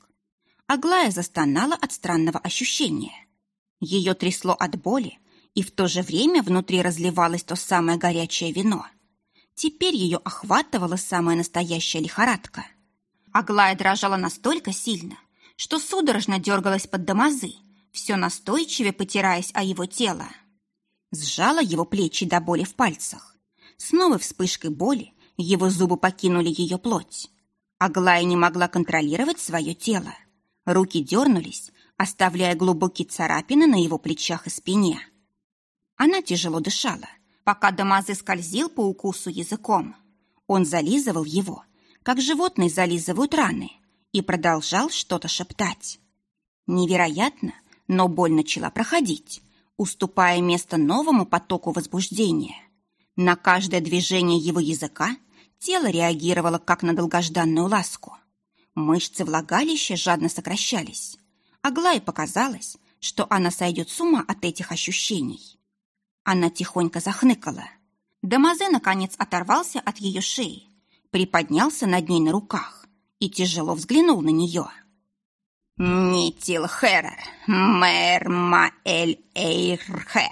Аглая застонала от странного ощущения. Ее трясло от боли, и в то же время внутри разливалось то самое горячее вино. Теперь ее охватывала самая настоящая лихорадка. Аглая дрожала настолько сильно, что судорожно дергалась под домазы, все настойчивее потираясь о его тело. Сжала его плечи до боли в пальцах. С новой вспышкой боли его зубы покинули ее плоть. Аглая не могла контролировать свое тело. Руки дернулись, оставляя глубокие царапины на его плечах и спине. Она тяжело дышала, пока Дамазы скользил по укусу языком. Он зализывал его, как животные зализывают раны, и продолжал что-то шептать. Невероятно, но боль начала проходить, уступая место новому потоку возбуждения. На каждое движение его языка тело реагировало как на долгожданную ласку. Мышцы влагалища жадно сокращались. Аглае показалось, что она сойдет с ума от этих ощущений. Она тихонько захныкала. Дамазе, наконец, оторвался от ее шеи, приподнялся над ней на руках и тяжело взглянул на нее. «Нитил Херер, мэр Маэль Эйрхе».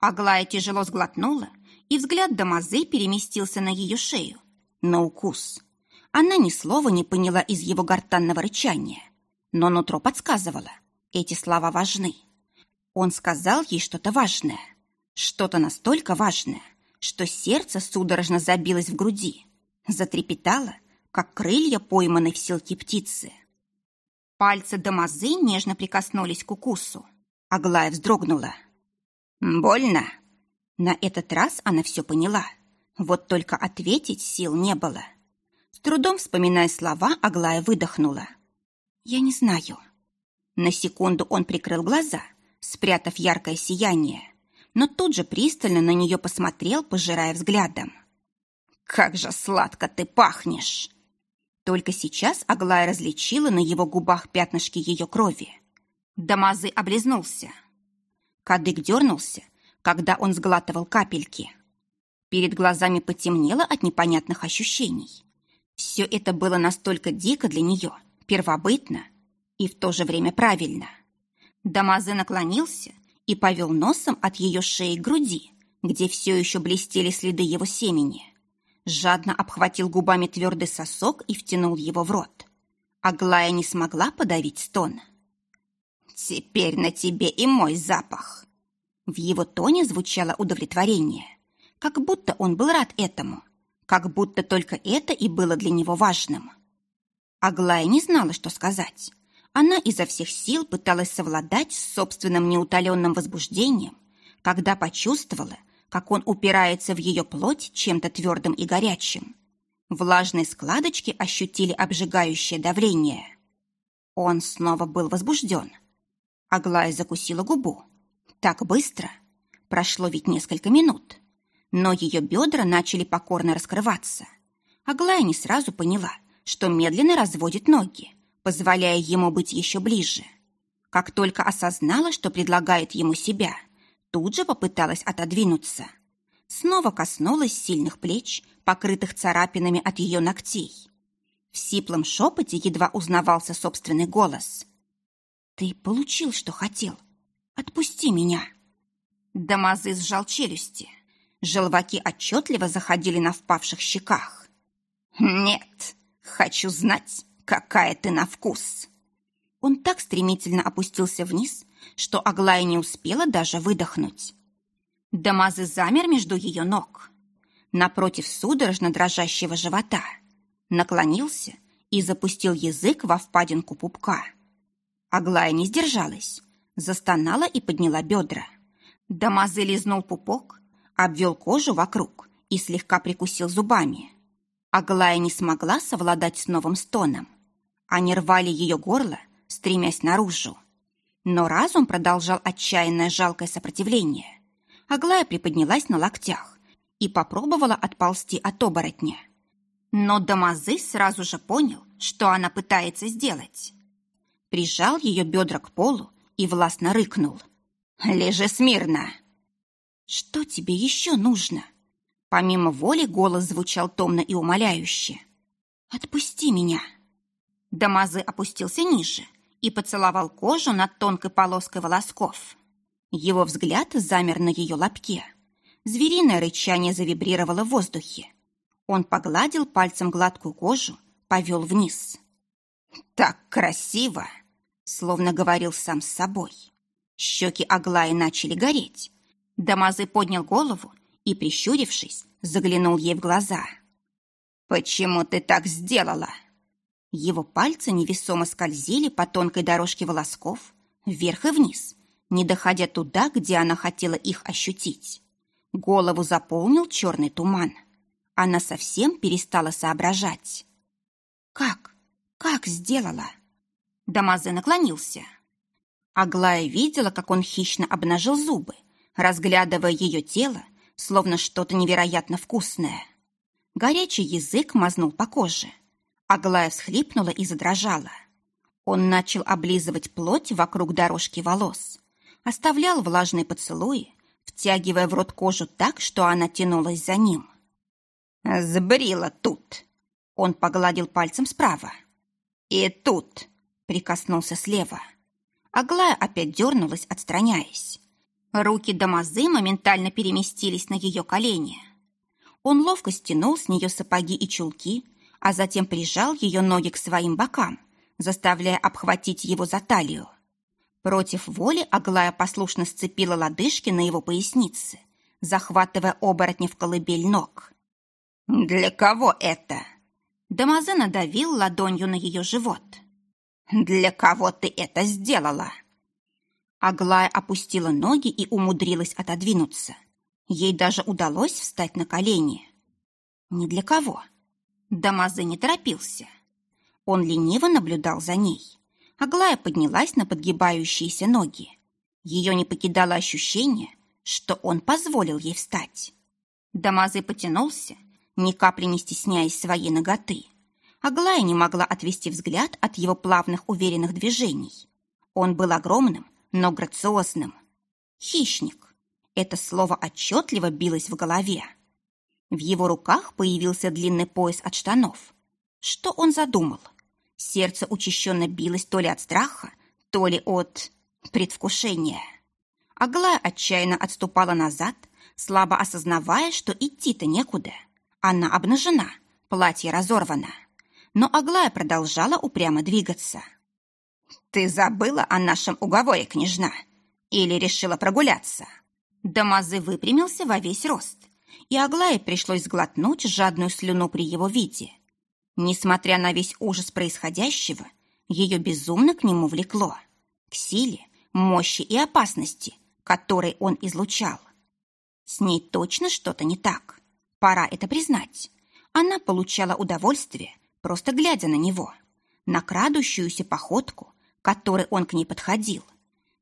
Аглая тяжело сглотнула и взгляд Дамазы переместился на ее шею, на укус. Она ни слова не поняла из его гортанного рычания, но нутро подсказывало, эти слова важны. Он сказал ей что-то важное, что-то настолько важное, что сердце судорожно забилось в груди, затрепетало, как крылья пойманной в силке птицы. Пальцы Дамазы нежно прикоснулись к укусу. Аглая вздрогнула. «Больно?» На этот раз она все поняла. Вот только ответить сил не было. С трудом вспоминая слова, Аглая выдохнула. «Я не знаю». На секунду он прикрыл глаза, спрятав яркое сияние, но тут же пристально на нее посмотрел, пожирая взглядом. «Как же сладко ты пахнешь!» Только сейчас Аглая различила на его губах пятнышки ее крови. Дамазы облизнулся. Кадык дернулся, когда он сглатывал капельки. Перед глазами потемнело от непонятных ощущений. Все это было настолько дико для нее, первобытно и в то же время правильно. Дамазы наклонился и повел носом от ее шеи к груди, где все еще блестели следы его семени. Жадно обхватил губами твердый сосок и втянул его в рот. Аглая не смогла подавить стон. «Теперь на тебе и мой запах!» В его тоне звучало удовлетворение, как будто он был рад этому, как будто только это и было для него важным. Аглая не знала, что сказать. Она изо всех сил пыталась совладать с собственным неутоленным возбуждением, когда почувствовала, как он упирается в ее плоть чем-то твердым и горячим. Влажные складочки ощутили обжигающее давление. Он снова был возбужден. Аглая закусила губу. Так быстро. Прошло ведь несколько минут. Но ее бедра начали покорно раскрываться. Аглая не сразу поняла, что медленно разводит ноги, позволяя ему быть еще ближе. Как только осознала, что предлагает ему себя, тут же попыталась отодвинуться. Снова коснулась сильных плеч, покрытых царапинами от ее ногтей. В сиплом шепоте едва узнавался собственный голос. «Ты получил, что хотел. Отпусти меня!» Дамазы сжал челюсти. Желваки отчетливо заходили на впавших щеках. «Нет, хочу знать, какая ты на вкус!» Он так стремительно опустился вниз, что Аглая не успела даже выдохнуть. Дамазы замер между ее ног. Напротив судорожно дрожащего живота. Наклонился и запустил язык во впадинку пупка. Аглая не сдержалась, застонала и подняла бедра. Дамазы лизнул пупок, обвел кожу вокруг и слегка прикусил зубами. Аглая не смогла совладать с новым стоном. Они рвали ее горло, стремясь наружу. Но разум продолжал отчаянное жалкое сопротивление. Аглая приподнялась на локтях и попробовала отползти от оборотня. Но Дамазы сразу же понял, что она пытается сделать. Прижал ее бедра к полу и властно рыкнул. «Лежи смирно!» «Что тебе еще нужно?» Помимо воли голос звучал томно и умоляюще. «Отпусти меня!» Дамазы опустился ниже и поцеловал кожу над тонкой полоской волосков. Его взгляд замер на ее лобке. Звериное рычание завибрировало в воздухе. Он погладил пальцем гладкую кожу, повел вниз. «Так красиво!» Словно говорил сам с собой. Щеки Аглаи начали гореть. Дамазы поднял голову и, прищурившись, заглянул ей в глаза. «Почему ты так сделала?» Его пальцы невесомо скользили по тонкой дорожке волосков вверх и вниз, не доходя туда, где она хотела их ощутить. Голову заполнил черный туман. Она совсем перестала соображать. «Как? Как сделала?» Дамазе наклонился. Аглая видела, как он хищно обнажил зубы, разглядывая ее тело, словно что-то невероятно вкусное. Горячий язык мазнул по коже – Аглая всхлипнула и задрожала. Он начал облизывать плоть вокруг дорожки волос, оставлял влажные поцелуи, втягивая в рот кожу так, что она тянулась за ним. «Сбрила тут!» Он погладил пальцем справа. «И тут!» — прикоснулся слева. Аглая опять дернулась, отстраняясь. Руки Дамазы моментально переместились на ее колени. Он ловко стянул с нее сапоги и чулки, а затем прижал ее ноги к своим бокам, заставляя обхватить его за талию. Против воли Аглая послушно сцепила лодыжки на его пояснице, захватывая оборотня в колыбель ног. «Для кого это?» Дамазе надавил ладонью на ее живот. «Для кого ты это сделала?» Аглая опустила ноги и умудрилась отодвинуться. Ей даже удалось встать на колени. «Ни для кого». Дамазе не торопился. Он лениво наблюдал за ней. Аглая поднялась на подгибающиеся ноги. Ее не покидало ощущение, что он позволил ей встать. Дамазы потянулся, ни капли не стесняясь своей ноготы. Аглая не могла отвести взгляд от его плавных уверенных движений. Он был огромным, но грациозным. Хищник. Это слово отчетливо билось в голове. В его руках появился длинный пояс от штанов. Что он задумал? Сердце учащенно билось то ли от страха, то ли от предвкушения. Аглая отчаянно отступала назад, слабо осознавая, что идти-то некуда. Она обнажена, платье разорвано. Но Аглая продолжала упрямо двигаться. «Ты забыла о нашем уговоре, княжна? Или решила прогуляться?» Дамазы выпрямился во весь рост, и Аглае пришлось сглотнуть жадную слюну при его виде. Несмотря на весь ужас происходящего, ее безумно к нему влекло. К силе, мощи и опасности, которые он излучал. С ней точно что-то не так. Пора это признать. Она получала удовольствие, просто глядя на него. На крадущуюся походку, которой он к ней подходил.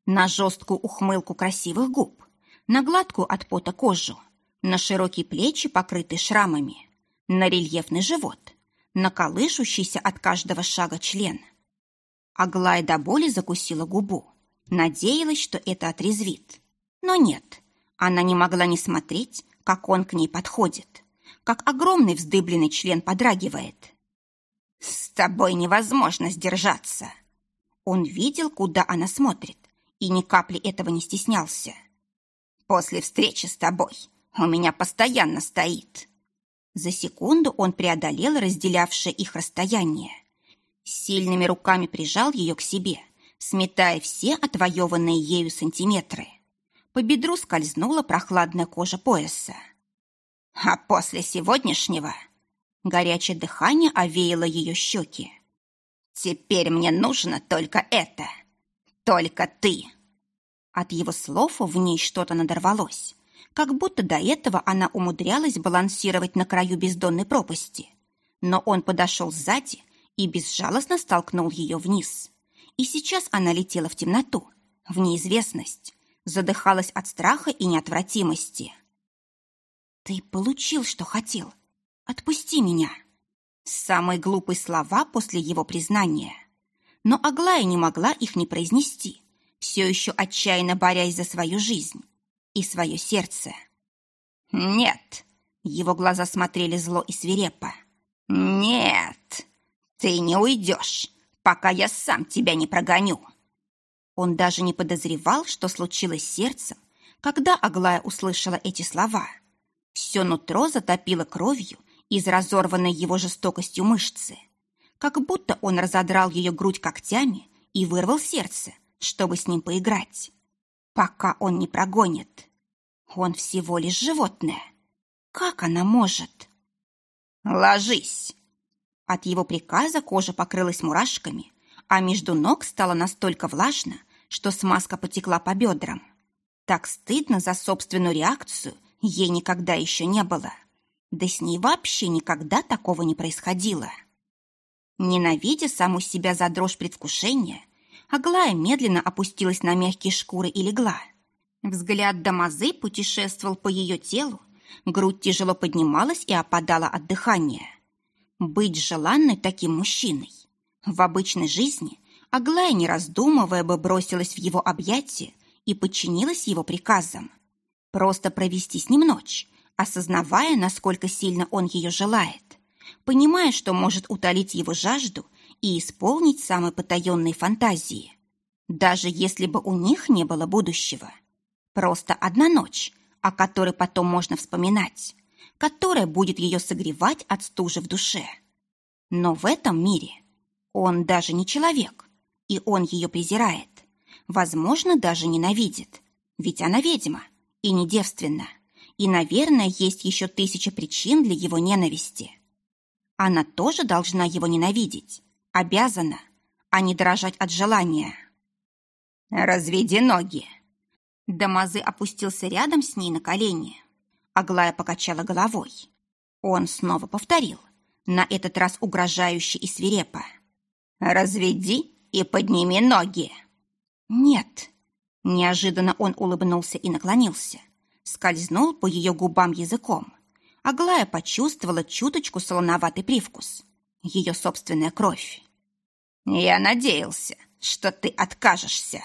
На жесткую ухмылку красивых губ. На гладкую от пота кожу. На широкие плечи, покрытые шрамами. На рельефный живот. На колышущийся от каждого шага член. Аглая до боли закусила губу. Надеялась, что это отрезвит. Но нет, она не могла не смотреть, как он к ней подходит, как огромный вздыбленный член подрагивает. «С тобой невозможно сдержаться!» Он видел, куда она смотрит, и ни капли этого не стеснялся. «После встречи с тобой у меня постоянно стоит». За секунду он преодолел разделявшее их расстояние. Сильными руками прижал ее к себе, сметая все отвоеванные ею сантиметры. По бедру скользнула прохладная кожа пояса. А после сегодняшнего горячее дыхание овеяло ее щеки. Теперь мне нужно только это. Только ты. От его слов в ней что-то надорвалось, как будто до этого она умудрялась балансировать на краю бездонной пропасти. Но он подошел сзади и безжалостно столкнул ее вниз. И сейчас она летела в темноту, в неизвестность, задыхалась от страха и неотвратимости. «Ты получил, что хотел. Отпусти меня!» Самые глупые слова после его признания. Но Аглая не могла их не произнести, все еще отчаянно борясь за свою жизнь и свое сердце. «Нет!» Его глаза смотрели зло и свирепо. «Нет! Ты не уйдешь, пока я сам тебя не прогоню!» Он даже не подозревал, что случилось с сердцем, когда Аглая услышала эти слова. Все нутро затопило кровью из разорванной его жестокостью мышцы. Как будто он разодрал ее грудь когтями и вырвал сердце, чтобы с ним поиграть. Пока он не прогонит. Он всего лишь животное. Как она может? «Ложись!» От его приказа кожа покрылась мурашками, а между ног стало настолько влажно, что смазка потекла по бедрам. Так стыдно за собственную реакцию ей никогда еще не было. Да с ней вообще никогда такого не происходило. Ненавидя саму себя за дрожь предвкушения, Аглая медленно опустилась на мягкие шкуры и легла. Взгляд Дамазы путешествовал по ее телу, грудь тяжело поднималась и опадала от дыхания. Быть желанной таким мужчиной в обычной жизни Аглая, не раздумывая бы, бросилась в его объятия и подчинилась его приказам. Просто провести с ним ночь, осознавая, насколько сильно он ее желает, понимая, что может утолить его жажду и исполнить самые потаенные фантазии. Даже если бы у них не было будущего. Просто одна ночь, о которой потом можно вспоминать, которая будет ее согревать от стужи в душе. Но в этом мире он даже не человек, и он ее презирает. Возможно, даже ненавидит, ведь она ведьма и не девственна. И, наверное, есть еще тысяча причин для его ненависти. Она тоже должна его ненавидеть, обязана, а не дрожать от желания. «Разведи ноги!» Дамазы опустился рядом с ней на колени. Аглая покачала головой. Он снова повторил, на этот раз угрожающе и свирепо. Разведи и подними ноги!» «Нет!» Неожиданно он улыбнулся и наклонился. Скользнул по ее губам языком. Аглая почувствовала чуточку солоноватый привкус. Ее собственная кровь. «Я надеялся, что ты откажешься!»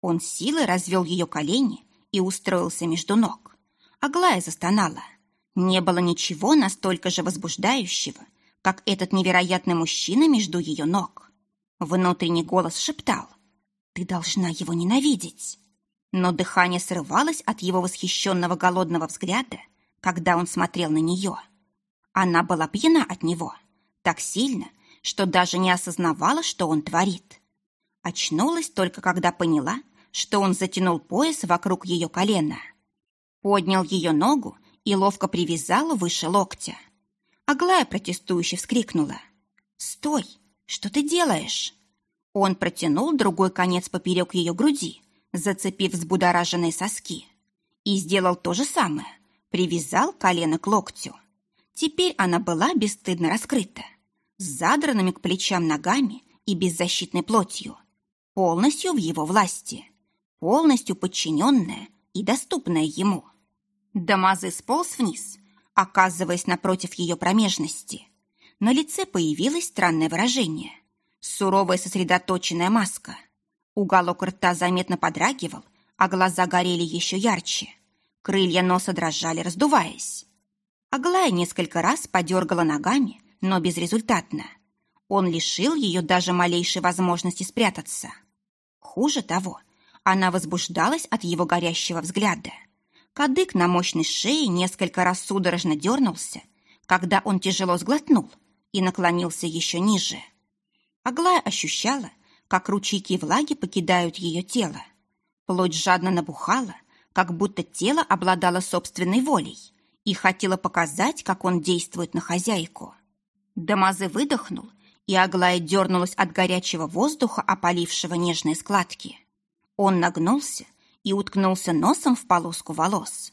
Он силой развел ее колени и устроился между ног. Аглая застонала. Не было ничего настолько же возбуждающего, как этот невероятный мужчина между ее ног. Внутренний голос шептал «Ты должна его ненавидеть». Но дыхание срывалось от его восхищенного голодного взгляда, когда он смотрел на нее. Она была пьяна от него, так сильно, что даже не осознавала, что он творит. Очнулась только когда поняла, что он затянул пояс вокруг ее колена. Поднял ее ногу и ловко привязал выше локтя. Аглая протестующе вскрикнула. «Стой! Что ты делаешь?» Он протянул другой конец поперек ее груди, зацепив взбудораженные соски. И сделал то же самое. Привязал колено к локтю. Теперь она была бесстыдно раскрыта, с задранными к плечам ногами и беззащитной плотью, полностью в его власти полностью подчиненная и доступная ему. Дамазы сполз вниз, оказываясь напротив ее промежности. На лице появилось странное выражение. Суровая сосредоточенная маска. Уголок рта заметно подрагивал, а глаза горели еще ярче. Крылья носа дрожали, раздуваясь. Аглая несколько раз подергала ногами, но безрезультатно. Он лишил ее даже малейшей возможности спрятаться. Хуже того, она возбуждалась от его горящего взгляда. Кадык на мощной шее несколько раз судорожно дернулся, когда он тяжело сглотнул и наклонился еще ниже. Аглая ощущала, как ручейки влаги покидают ее тело. Плоть жадно набухала, как будто тело обладало собственной волей и хотело показать, как он действует на хозяйку. Дамазы выдохнул, и Аглая дернулась от горячего воздуха, опалившего нежные складки. Он нагнулся и уткнулся носом в полоску волос.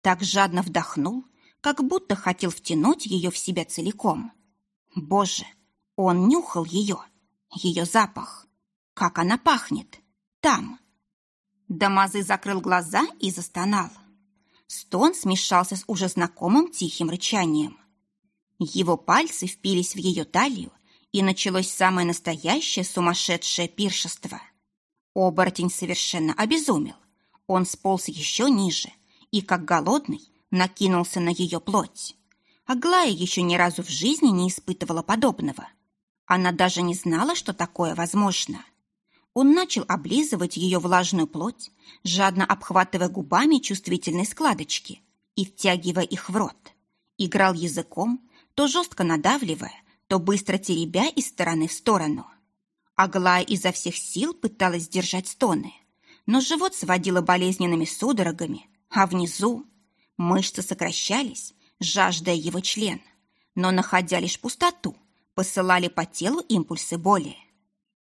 Так жадно вдохнул, как будто хотел втянуть ее в себя целиком. Боже, он нюхал ее, ее запах. Как она пахнет. Там. Дамазы закрыл глаза и застонал. Стон смешался с уже знакомым тихим рычанием. Его пальцы впились в ее талию, и началось самое настоящее сумасшедшее пиршество – Оборотень совершенно обезумел. Он сполз еще ниже и, как голодный, накинулся на ее плоть. Аглая еще ни разу в жизни не испытывала подобного. Она даже не знала, что такое возможно. Он начал облизывать ее влажную плоть, жадно обхватывая губами чувствительные складочки и втягивая их в рот. Играл языком, то жестко надавливая, то быстро теребя из стороны в сторону. Аглая изо всех сил пыталась сдержать стоны, но живот сводило болезненными судорогами, а внизу мышцы сокращались, жаждая его член, но, находя лишь пустоту, посылали по телу импульсы боли.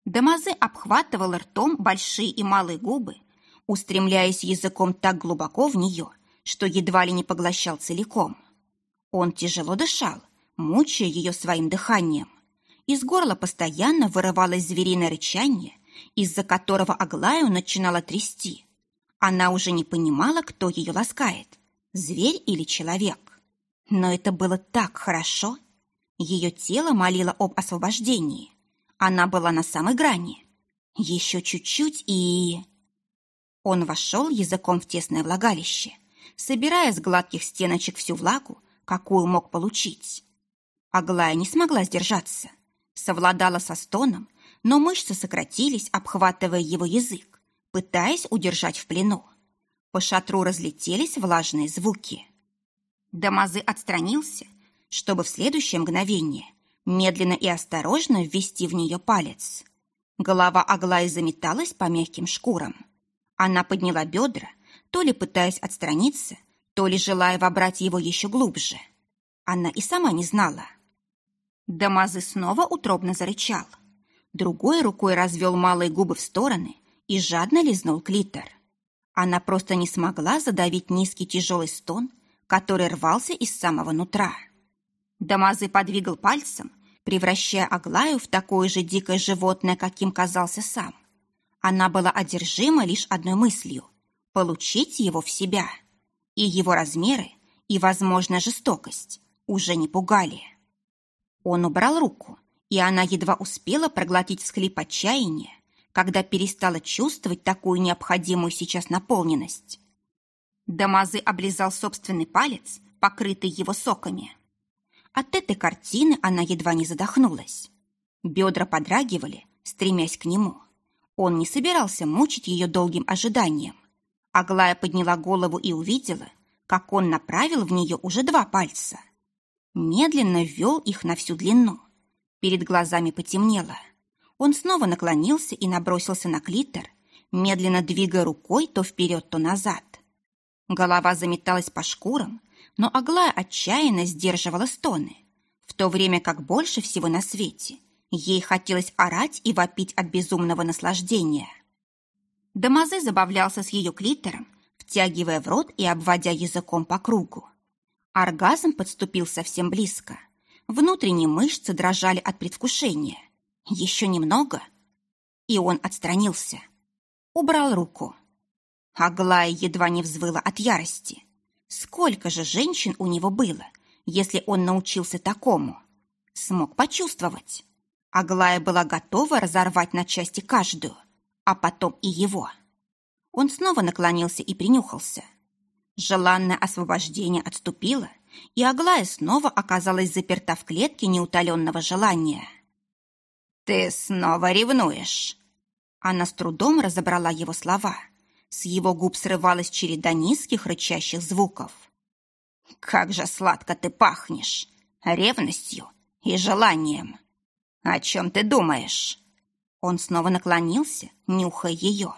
Дамазе обхватывал ртом большие и малые губы, устремляясь языком так глубоко в нее, что едва ли не поглощал целиком. Он тяжело дышал, мучая ее своим дыханием. Из горла постоянно вырывалось звериное рычание, из-за которого Аглаю начинала трясти. Она уже не понимала, кто ее ласкает, зверь или человек. Но это было так хорошо. Ее тело молило об освобождении. Она была на самой грани. Еще чуть-чуть и... Он вошел языком в тесное влагалище, собирая с гладких стеночек всю влагу, какую мог получить. Аглая не смогла сдержаться – совладала со стоном, но мышцы сократились, обхватывая его язык, пытаясь удержать в плену. По шатру разлетелись влажные звуки. Дамазы отстранился, чтобы в следующее мгновение медленно и осторожно ввести в нее палец. Голова Аглаи заметалась по мягким шкурам. Она подняла бедра, то ли пытаясь отстраниться, то ли желая вобрать его еще глубже. Она и сама не знала – Дамазы снова утробно зарычал. Другой рукой развел малые губы в стороны и жадно лизнул клитор. Она просто не смогла задавить низкий тяжелый стон, который рвался из самого нутра. Дамазы подвигал пальцем, превращая Аглаю в такое же дикое животное, каким казался сам. Она была одержима лишь одной мыслью – получить его в себя. И его размеры, и, возможно, жестокость уже не пугали. Он убрал руку, и она едва успела проглотить всхлип отчаяния, когда перестала чувствовать такую необходимую сейчас наполненность. Дамазы облизал собственный палец, покрытый его соками. От этой картины она едва не задохнулась. Бедра подрагивали, стремясь к нему. Он не собирался мучить ее долгим ожиданием. Аглая подняла голову и увидела, как он направил в нее уже два пальца. Медленно ввел их на всю длину. Перед глазами потемнело. Он снова наклонился и набросился на клитор, медленно двигая рукой то вперед, то назад. Голова заметалась по шкурам, но Аглая отчаянно сдерживала стоны, в то время как больше всего на свете ей хотелось орать и вопить от безумного наслаждения. Дамазе забавлялся с ее клитором, втягивая в рот и обводя языком по кругу. Оргазм подступил совсем близко. Внутренние мышцы дрожали от предвкушения. Еще немного, и он отстранился. Убрал руку. Аглая едва не взвыла от ярости. Сколько же женщин у него было, если он научился такому? Смог почувствовать. Аглая была готова разорвать на части каждую, а потом и его. Он снова наклонился и принюхался. Желанное освобождение отступило, и Аглая снова оказалась заперта в клетке неутоленного желания. «Ты снова ревнуешь!» Она с трудом разобрала его слова – с его губ срывалась череда низких рычащих звуков. «Как же сладко ты пахнешь! Ревностью и желанием! О чем ты думаешь?» Он снова наклонился, нюхая ее.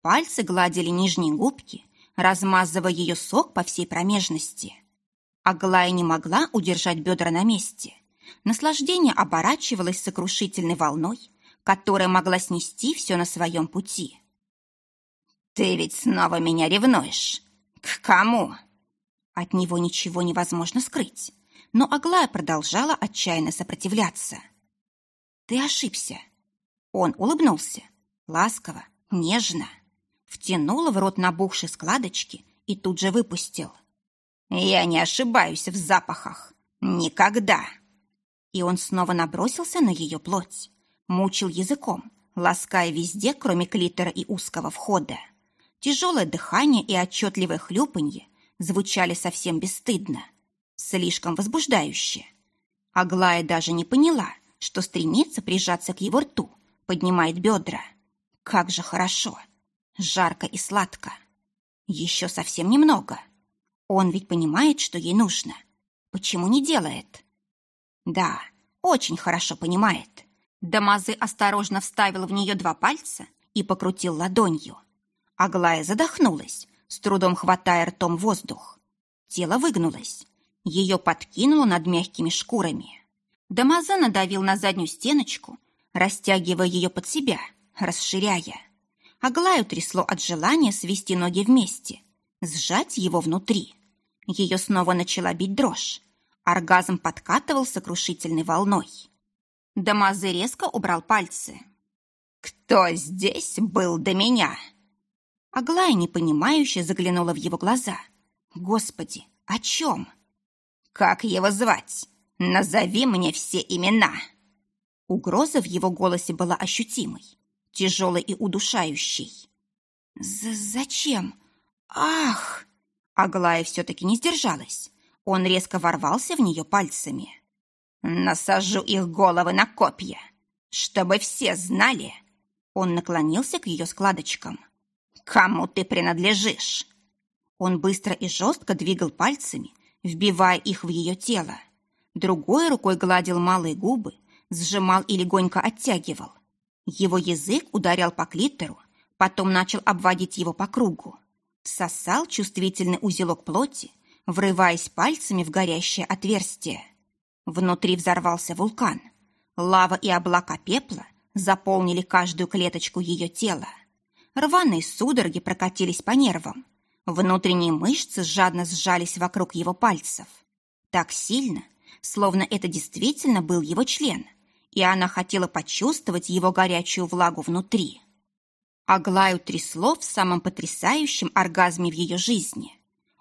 Пальцы гладили нижние губки, размазывая ее сок по всей промежности. Аглая не могла удержать бедра на месте. Наслаждение оборачивалось сокрушительной волной, которая могла снести все на своем пути. «Ты ведь снова меня ревнуешь. К кому?» От него ничего невозможно скрыть, но Аглая продолжала отчаянно сопротивляться. «Ты ошибся». Он улыбнулся, ласково, нежно, втянул в рот набухшие складочки и тут же выпустил. «Я не ошибаюсь в запахах. Никогда!» И он снова набросился на ее плоть, мучил языком, лаская везде, кроме клитора и узкого входа. Тяжелое дыхание и отчетливое хлюпанье звучали совсем бесстыдно, слишком возбуждающе. Аглая даже не поняла, что стремится прижаться к его рту, поднимает бедра. Как же хорошо, жарко и сладко. Еще совсем немного. Он ведь понимает, что ей нужно. Почему не делает? Да, очень хорошо понимает. Дамазы осторожно вставил в нее два пальца и покрутил ладонью. Аглая задохнулась, с трудом хватая ртом воздух. Тело выгнулось. Ее подкинуло над мягкими шкурами. Дамаза надавил на заднюю стеночку, растягивая ее под себя, расширяя. Аглаю трясло от желания свести ноги вместе, сжать его внутри. Ее снова начала бить дрожь. Оргазм подкатывал сокрушительной волной. Дамазы резко убрал пальцы. «Кто здесь был до меня?» Аглая непонимающе заглянула в его глаза. «Господи, о чем?» «Как его звать? Назови мне все имена!» Угроза в его голосе была ощутимой, тяжелой и удушающей. «Зачем? Ах!» Аглая все-таки не сдержалась. Он резко ворвался в нее пальцами. «Насажу их головы на копья, чтобы все знали!» Он наклонился к ее складочкам. «Кому ты принадлежишь?» Он быстро и жестко двигал пальцами, вбивая их в ее тело. Другой рукой гладил малые губы, сжимал и легонько оттягивал. Его язык ударял по клитору, потом начал обводить его по кругу. Сосал чувствительный узелок плоти, врываясь пальцами в горящее отверстие. Внутри взорвался вулкан. Лава и облака пепла заполнили каждую клеточку ее тела. Рваные судороги прокатились по нервам. Внутренние мышцы жадно сжались вокруг его пальцев. Так сильно, словно это действительно был его член, и она хотела почувствовать его горячую влагу внутри. Аглаю трясло в самом потрясающем оргазме в ее жизни.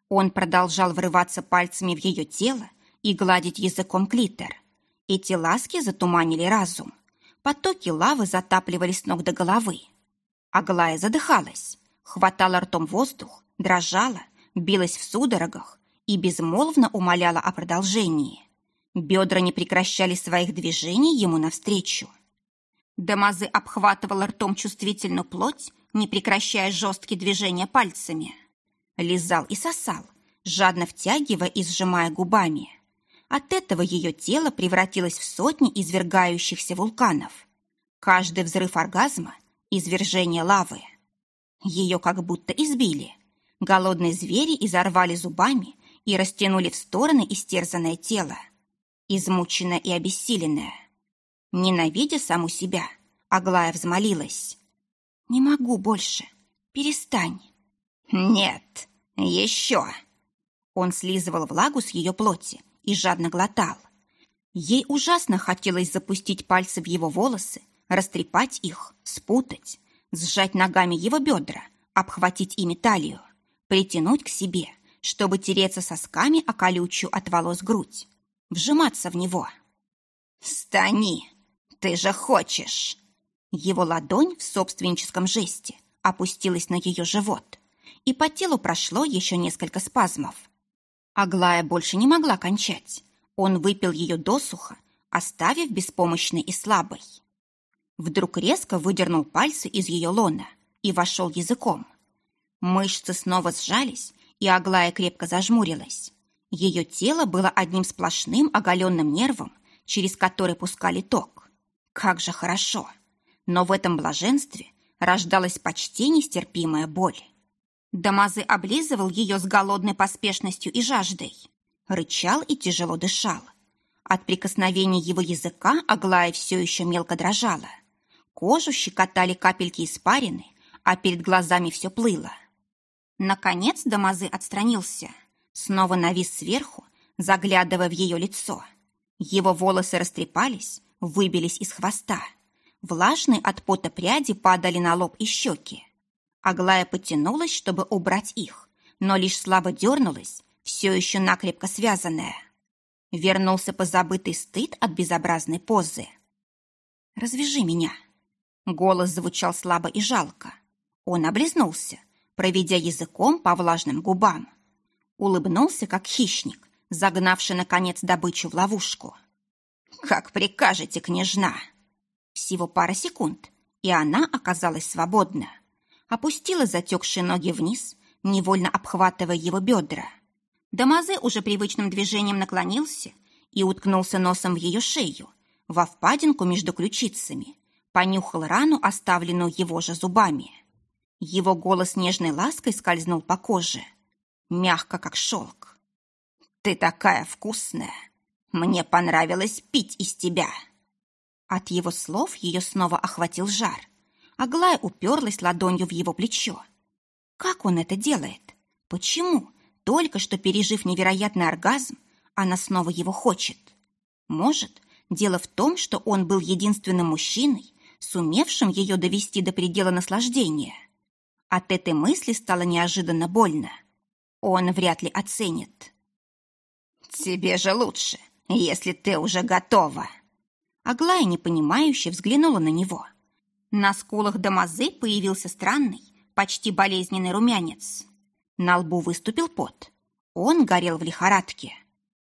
Он продолжал врываться пальцами в ее тело и гладить языком клитор. Эти ласки затуманили разум. Потоки лавы затапливали с ног до головы. Аглая задыхалась, хватала ртом воздух, дрожала, билась в судорогах и безмолвно умоляла о продолжении. Бедра не прекращали своих движений ему навстречу. Дамазы обхватывала ртом чувствительную плоть, не прекращая жесткие движения пальцами. Лизал и сосал, жадно втягивая и сжимая губами. От этого ее тело превратилось в сотни извергающихся вулканов. Каждый взрыв оргазма – извержение лавы. Ее как будто избили. Голодные звери изорвали зубами и растянули в стороны истерзанное тело. Измученное и обессиленное. Ненавидя саму себя, Аглая взмолилась. «Не могу больше. Перестань». «Нет, еще». Он слизывал влагу с ее плоти и жадно глотал. Ей ужасно хотелось запустить пальцы в его волосы, растрепать их, спутать, сжать ногами его бедра, обхватить ими талию, притянуть к себе, чтобы тереться сосками о колючую от волос грудь, вжиматься в него. «Стани!» «Ты же хочешь!» Его ладонь в собственническом жесте опустилась на ее живот, и по телу прошло еще несколько спазмов. Аглая больше не могла кончать. Он выпил ее досуха, оставив беспомощной и слабой. Вдруг резко выдернул пальцы из ее лона и вошел языком. Мышцы снова сжались, и Аглая крепко зажмурилась. Ее тело было одним сплошным оголенным нервом, через который пускали ток. Как же хорошо! Но в этом блаженстве рождалась почти нестерпимая боль. Дамазы облизывал ее с голодной поспешностью и жаждой. Рычал и тяжело дышал. От прикосновения его языка Аглая все еще мелко дрожала. Кожу щекотали капельки испарины, а перед глазами все плыло. Наконец Дамазы отстранился. Снова навис сверху, заглядывая в ее лицо. Его волосы растрепались, выбились из хвоста. Влажные от пота пряди падали на лоб и щеки. Аглая потянулась, чтобы убрать их, но лишь слабо дернулась, все еще накрепко связанная. Вернулся позабытый стыд от безобразной позы. «Развяжи меня!» Голос звучал слабо и жалко. Он облизнулся, проведя языком по влажным губам. Улыбнулся, как хищник, загнавший, наконец, добычу в ловушку. «Как прикажете, княжна!» Всего пара секунд, и она оказалась свободна. Опустила затекшие ноги вниз, невольно обхватывая его бедра. Дамазе уже привычным движением наклонился и уткнулся носом в ее шею, во впадинку между ключицами, понюхал рану, оставленную его же зубами. Его голос нежной лаской скользнул по коже, мягко, как шелк. «Ты такая вкусная!» Мне понравилось пить из тебя». От его слов ее снова охватил жар. Аглая уперлась ладонью в его плечо. Как он это делает? Почему, только что пережив невероятный оргазм, она снова его хочет? Может, дело в том, что он был единственным мужчиной, сумевшим ее довести до предела наслаждения. От этой мысли стало неожиданно больно. Он вряд ли оценит. «Тебе же лучше, если ты уже готова». Аглая непонимающе взглянула на него. На скулах Дамазы появился странный, почти болезненный румянец. На лбу выступил пот. Он горел в лихорадке.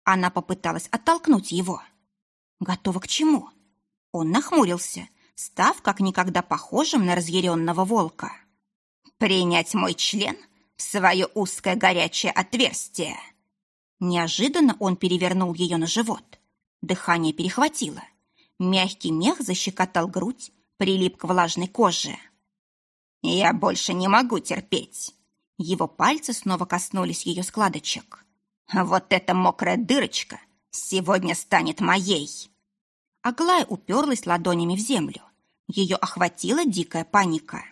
Она попыталась оттолкнуть его. Готова к чему? Он нахмурился, став как никогда похожим на разъяренного волка. «Принять мой член в свое узкое горячее отверстие!» Неожиданно он перевернул ее на живот. Дыхание перехватило. Мягкий мех защекотал грудь, прилип к влажной коже. «Я больше не могу терпеть!» Его пальцы снова коснулись ее складочек. «Вот эта мокрая дырочка сегодня станет моей!» Аглая уперлась ладонями в землю. Ее охватила дикая паника.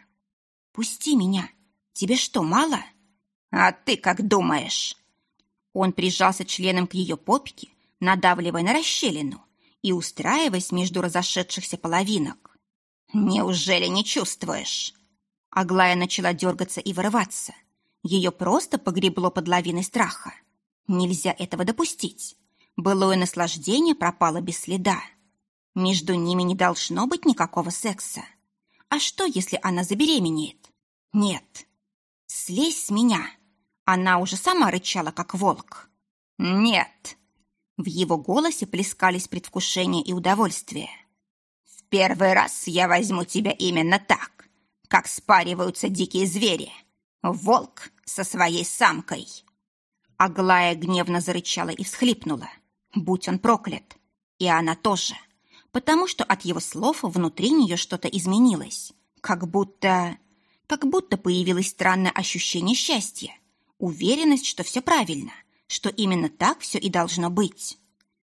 «Пусти меня! Тебе что, мало?» «А ты как думаешь?» Он прижался членом к ее попке, надавливая на расщелину и устраиваясь между разошедшихся половинок. «Неужели не чувствуешь?» Аглая начала дергаться и вырываться. Ее просто погребло под лавиной страха. Нельзя этого допустить. Былое наслаждение пропало без следа. Между ними не должно быть никакого секса. А что, если она забеременеет? Нет. Слезь с меня. Она уже сама рычала, как волк. Нет. В его голосе плескались предвкушение и удовольствие. В первый раз я возьму тебя именно так, как спариваются дикие звери. Волк со своей самкой. Аглая гневно зарычала и всхлипнула. Будь он проклят. И она тоже. Потому что от его слов внутри нее что-то изменилось. Как будто... Как будто появилось странное ощущение счастья. Уверенность, что все правильно. Что именно так все и должно быть.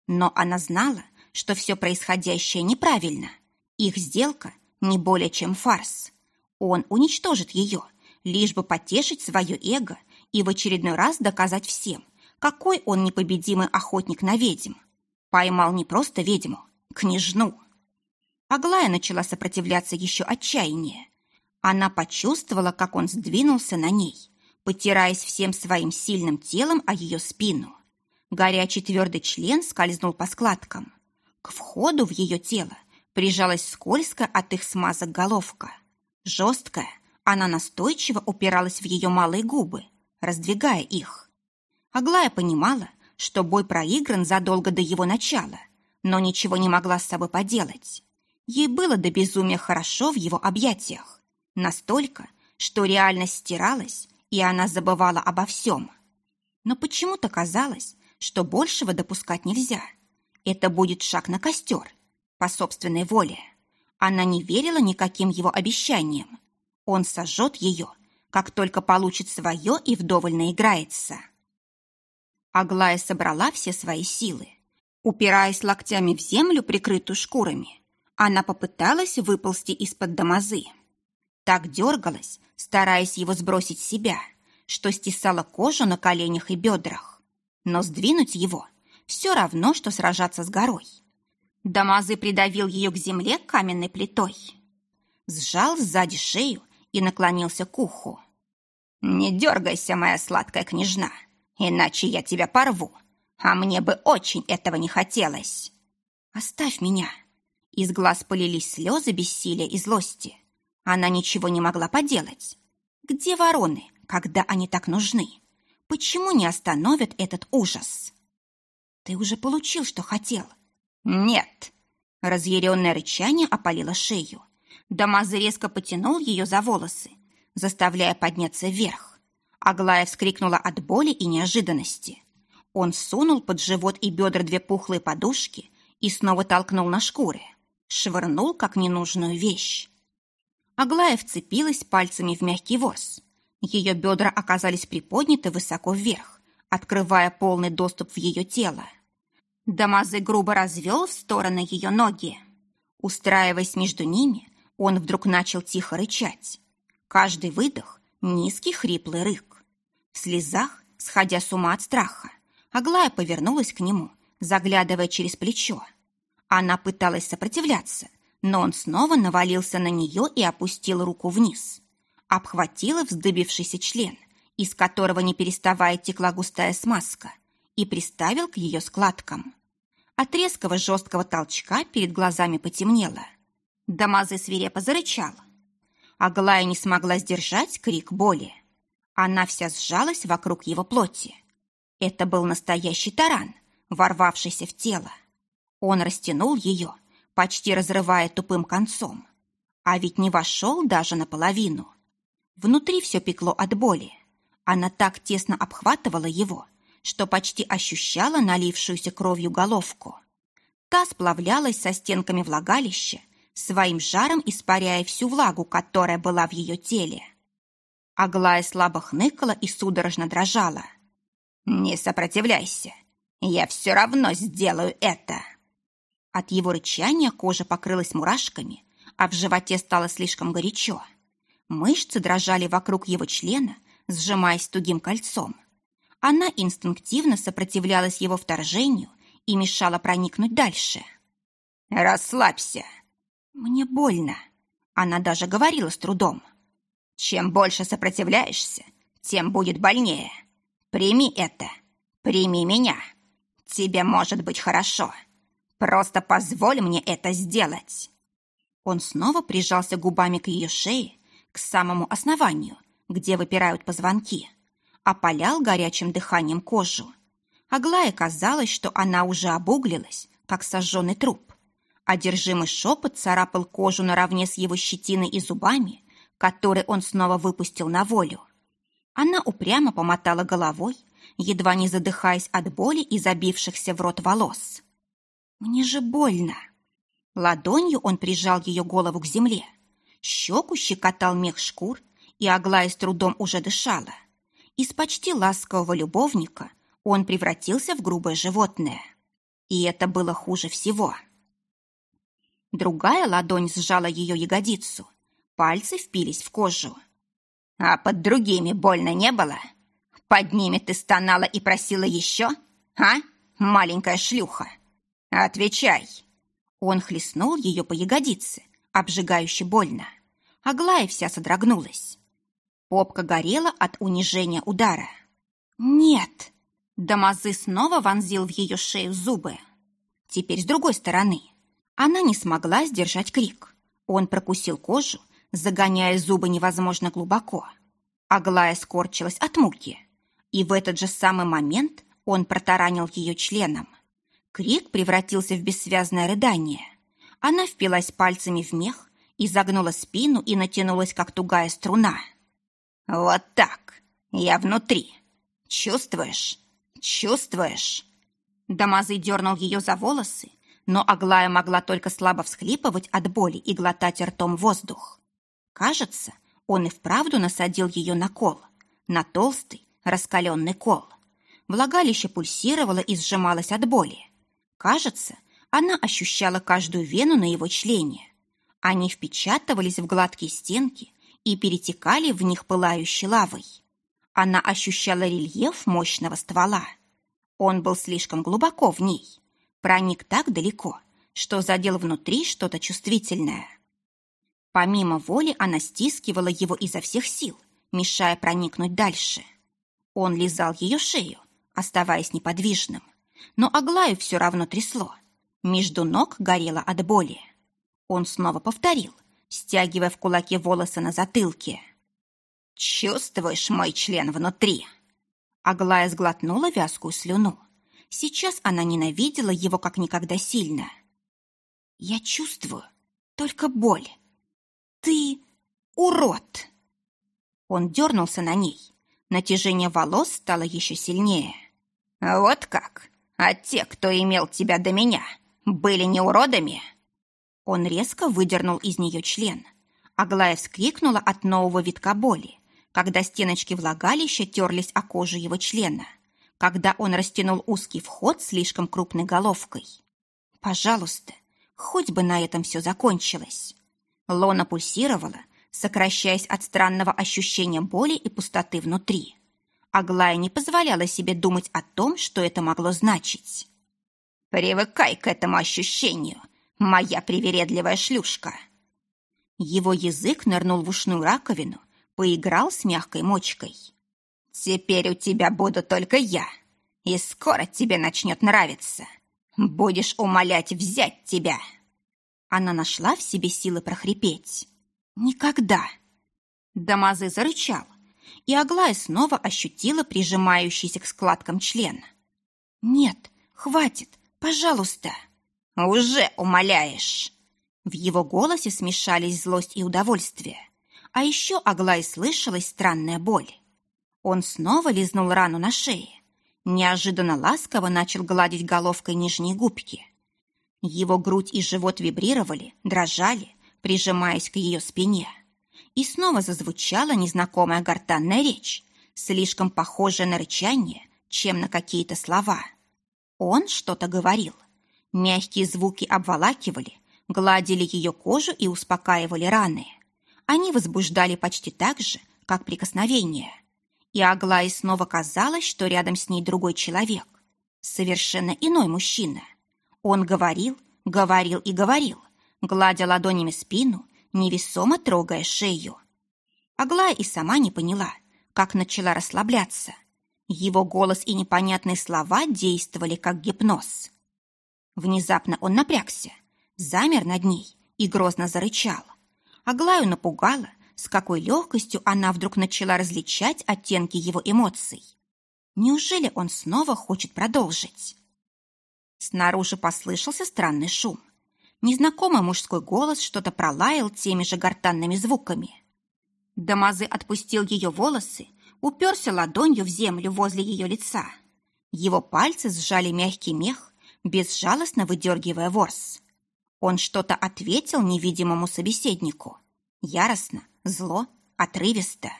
Но она знала, что все происходящее неправильно. Их сделка не более чем фарс. Он уничтожит ее, лишь бы потешить свое эго и в очередной раз доказать всем, какой он непобедимый охотник на ведьм. Поймал не просто ведьму, княжну. Аглая начала сопротивляться еще отчаяннее. Она почувствовала, как он сдвинулся на ней, потираясь всем своим сильным телом о ее спину. Горячий твердый член скользнул по складкам. К входу в ее тело прижалась скользкая от их смазок головка. Жесткая, она настойчиво упиралась в ее малые губы, раздвигая их. Аглая понимала, что бой проигран задолго до его начала, но ничего не могла с собой поделать. Ей было до безумия хорошо в его объятиях. Настолько, что реальность стиралась, и она забывала обо всем. Но почему-то казалось, что большего допускать нельзя. Это будет шаг на костер, по собственной воле. Она не верила никаким его обещаниям. Он сожжет ее, как только получит свое и вдоволь наиграется. Аглая собрала все свои силы. Упираясь локтями в землю, прикрытую шкурами, она попыталась выползти из-под домазы. Так дергалась, стараясь его сбросить с себя, что стесала кожу на коленях и бедрах. Но сдвинуть его все равно, что сражаться с горой. Дамазы придавил ее к земле каменной плитой. Сжал сзади шею и наклонился к уху. «Не дергайся, моя сладкая княжна!» иначе я тебя порву, а мне бы очень этого не хотелось. Оставь меня. Из глаз полились слезы бессилия и злости. Она ничего не могла поделать. Где вороны, когда они так нужны? Почему не остановят этот ужас? Ты уже получил, что хотел. Нет. Разъяренное рычание опалило шею. Дамазы резко потянул ее за волосы, заставляя подняться вверх. Аглая вскрикнула от боли и неожиданности. Он сунул под живот и бедра две пухлые подушки и снова толкнул на шкуре. Швырнул, как ненужную вещь. Аглая вцепилась пальцами в мягкий ворс. Ее бедра оказались приподняты высоко вверх, открывая полный доступ в ее тело. Дамазы грубо развел в стороны ее ноги. Устраиваясь между ними, он вдруг начал тихо рычать. Каждый выдох — низкий хриплый рык. В слезах, сходя с ума от страха, Аглая повернулась к нему, заглядывая через плечо. Она пыталась сопротивляться, но он снова навалился на нее и опустил руку вниз. Обхватила вздыбившийся член, из которого не переставая текла густая смазка, и приставил к ее складкам. От резкого жесткого толчка перед глазами потемнело. Дамазы свирепо зарычал. Аглая не смогла сдержать крик боли. Она вся сжалась вокруг его плоти. Это был настоящий таран, ворвавшийся в тело. Он растянул ее, почти разрывая тупым концом. А ведь не вошел даже наполовину. Внутри все пекло от боли. Она так тесно обхватывала его, что почти ощущала налившуюся кровью головку. Та сплавлялась со стенками влагалища, своим жаром испаряя всю влагу, которая была в ее теле. Аглая слабо хныкала и судорожно дрожала. «Не сопротивляйся, я все равно сделаю это!» От его рычания кожа покрылась мурашками, а в животе стало слишком горячо. Мышцы дрожали вокруг его члена, сжимаясь тугим кольцом. Она инстинктивно сопротивлялась его вторжению и мешала проникнуть дальше. «Расслабься!» «Мне больно!» Она даже говорила с трудом. «Чем больше сопротивляешься, тем будет больнее. Прими это. Прими меня. Тебе может быть хорошо. Просто позволь мне это сделать». Он снова прижался губами к ее шее, к самому основанию, где выпирают позвонки, опалял горячим дыханием кожу. Аглае казалось, что она уже обуглилась, как сожженный труп. Одержимый шепот царапал кожу наравне с его щетиной и зубами, которые он снова выпустил на волю. Она упрямо помотала головой, едва не задыхаясь от боли и забившихся в рот волос. «Мне же больно!» Ладонью он прижал ее голову к земле. Щеку щекотал мех шкур, и Аглая с трудом уже дышала. Из почти ласкового любовника он превратился в грубое животное. И это было хуже всего. Другая ладонь сжала ее ягодицу. Пальцы впились в кожу. «А под другими больно не было? Под ними ты стонала и просила еще? А, маленькая шлюха? Отвечай!» Он хлестнул ее по ягодице, обжигающе больно. Аглая вся содрогнулась. Попка горела от унижения удара. «Нет!» Дамазы снова вонзил в ее шею зубы. Теперь с другой стороны. Она не смогла сдержать крик. Он прокусил кожу, загоняя зубы невозможно глубоко. Аглая скорчилась от муки. И в этот же самый момент он протаранил ее членом. Крик превратился в бессвязное рыдание. Она впилась пальцами в мех, изогнула спину и натянулась, как тугая струна. «Вот так! Я внутри! Чувствуешь? Чувствуешь?» Дамазы дернул ее за волосы, но Аглая могла только слабо всхлипывать от боли и глотать ртом воздух. Кажется, он и вправду насадил ее на кол, на толстый, раскаленный кол. Влагалище пульсировало и сжималось от боли. Кажется, она ощущала каждую вену на его члене. Они впечатывались в гладкие стенки и перетекали в них пылающей лавой. Она ощущала рельеф мощного ствола. Он был слишком глубоко в ней, проник так далеко, что задел внутри что-то чувствительное. Помимо воли она стискивала его изо всех сил, мешая проникнуть дальше. Он лизал ее шею, оставаясь неподвижным но Аглаю все равно трясло. Между ног горело от боли. Он снова повторил, стягивая в кулаке волосы на затылке. «Чувствуешь мой член внутри?» Аглая сглотнула вязкую слюну. Сейчас она ненавидела его как никогда сильно. «Я чувствую только боль. Ты урод!» Он дернулся на ней. Натяжение волос стало еще сильнее. «Вот как? А те, кто имел тебя до меня, были не уродами?» Он резко выдернул из нее член. Аглая вскрикнула от нового витка боли, когда стеночки влагалища терлись о кожу его члена, когда он растянул узкий вход слишком крупной головкой. «Пожалуйста, хоть бы на этом все закончилось». Лона пульсировала, сокращаясь от странного ощущения боли и пустоты внутри. Аглая не позволяла себе думать о том, что это могло значить. «Привыкай к этому ощущению, моя привередливая шлюшка!» Его язык нырнул в ушную раковину, поиграл с мягкой мочкой. «Теперь у тебя буду только я, и скоро тебе начнет нравиться. Будешь умолять взять тебя!» Она нашла в себе силы прохрипеть. «Никогда!» Дамазы зарычал, и Аглая снова ощутила прижимающийся к складкам член. «Нет, хватит, пожалуйста!» «Уже умоляешь!» В его голосе смешались злость и удовольствие. А еще Аглае слышалась странная боль. Он снова лизнул рану на шее. Неожиданно ласково начал гладить головкой нижние губки. Его грудь и живот вибрировали, дрожали, прижимаясь к ее спине и снова зазвучала незнакомая гортанная речь, слишком похожая на рычание, чем на какие-то слова. Он что-то говорил. Мягкие звуки обволакивали, гладили ее кожу и успокаивали раны. Они возбуждали почти так же, как прикосновение. И Аглае снова казалось, что рядом с ней другой человек. Совершенно иной мужчина. Он говорил, говорил и говорил, гладя ладонями спину, невесомо трогая шею. Аглая и сама не поняла, как начала расслабляться. Его голос и непонятные слова действовали как гипноз. Внезапно он напрягся, замер над ней и грозно зарычал. Аглаю напугало, с какой легкостью она вдруг начала различать оттенки его эмоций. Неужели он снова хочет продолжить? Снаружи послышался странный шум. Незнакомый мужской голос что-то пролаял теми же гортанными звуками. Дамазы отпустил ее волосы, уперся ладонью в землю возле ее лица. Его пальцы сжали мягкий мех, безжалостно выдергивая ворс. Он что-то ответил невидимому собеседнику. Яростно, зло, отрывисто.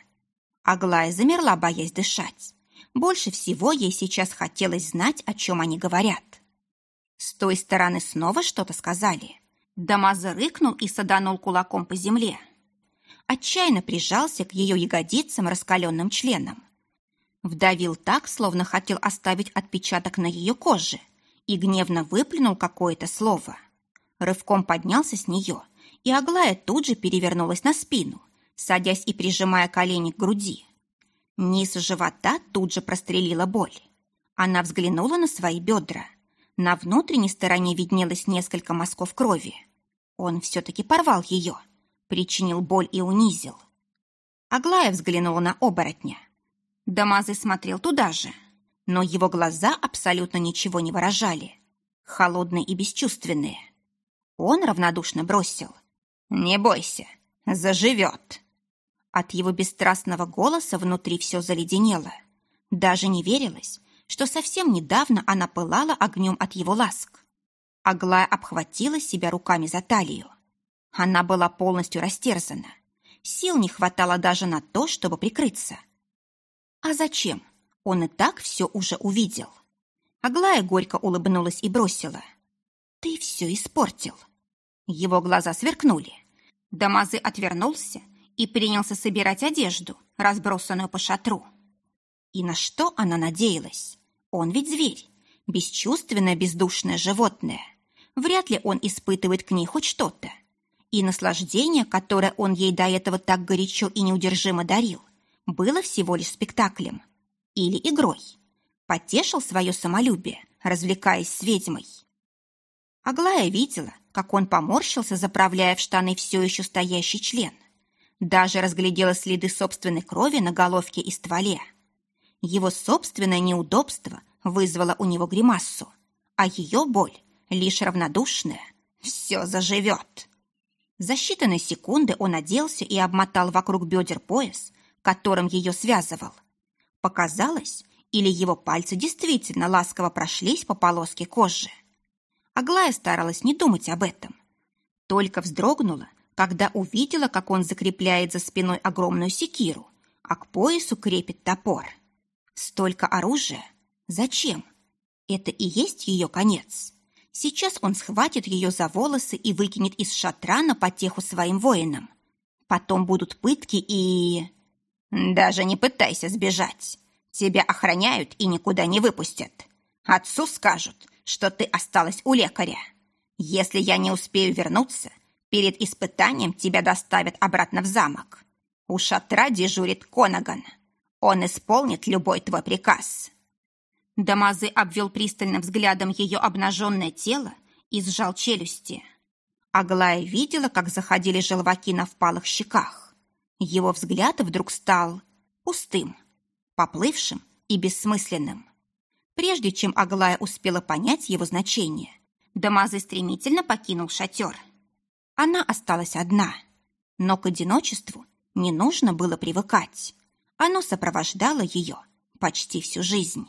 Аглая замерла, боясь дышать. Больше всего ей сейчас хотелось знать, о чем они говорят. С той стороны снова что-то сказали. Дамаза рыкнул и саданул кулаком по земле. Отчаянно прижался к ее ягодицам раскаленным членом. Вдавил так, словно хотел оставить отпечаток на ее коже, и гневно выплюнул какое-то слово. Рывком поднялся с нее, и Аглая тут же перевернулась на спину, садясь и прижимая колени к груди. Низ живота тут же прострелила боль. Она взглянула на свои бедра – на внутренней стороне виднелось несколько мазков крови. Он все-таки порвал ее, причинил боль и унизил. Аглая взглянула на оборотня. Дамазы смотрел туда же, но его глаза абсолютно ничего не выражали. Холодные и бесчувственные. Он равнодушно бросил. «Не бойся, заживет». От его бесстрастного голоса внутри все заледенело. Даже не верилось, что совсем недавно она пылала огнем от его ласк. Аглая обхватила себя руками за талию. Она была полностью растерзана. Сил не хватало даже на то, чтобы прикрыться. А зачем? Он и так все уже увидел. Аглая горько улыбнулась и бросила. «Ты все испортил». Его глаза сверкнули. Дамазы отвернулся и принялся собирать одежду, разбросанную по шатру. И на что она надеялась? Он ведь зверь, бесчувственное бездушное животное. Вряд ли он испытывает к ней хоть что-то. И наслаждение, которое он ей до этого так горячо и неудержимо дарил, было всего лишь спектаклем. Или игрой. Потешил свое самолюбие, развлекаясь с ведьмой. Аглая видела, как он поморщился, заправляя в штаны все еще стоящий член. Даже разглядела следы собственной крови на головке и стволе. Его собственное неудобство вызвало у него гримассу, а ее боль лишь равнодушная. Все заживет. За считанные секунды он оделся и обмотал вокруг бедер пояс, которым ее связывал. Показалось, или его пальцы действительно ласково прошлись по полоске кожи. Аглая старалась не думать об этом. Только вздрогнула, когда увидела, как он закрепляет за спиной огромную секиру, а к поясу крепит топор. Столько оружия? Зачем? Это и есть ее конец. Сейчас он схватит ее за волосы и выкинет из шатра на потеху своим воинам. Потом будут пытки и... Даже не пытайся сбежать. Тебя охраняют и никуда не выпустят. Отцу скажут, что ты осталась у лекаря. Если я не успею вернуться, перед испытанием тебя доставят обратно в замок. У шатра дежурит Конаган. Он исполнит любой твой приказ». Дамазы обвел пристальным взглядом ее обнаженное тело и сжал челюсти. Аглая видела, как заходили желваки на впалых щеках. Его взгляд вдруг стал пустым, поплывшим и бессмысленным. Прежде чем Аглая успела понять его значение, Дамазы стремительно покинул шатер. Она осталась одна, но к одиночеству не нужно было привыкать. Оно сопровождало ее почти всю жизнь.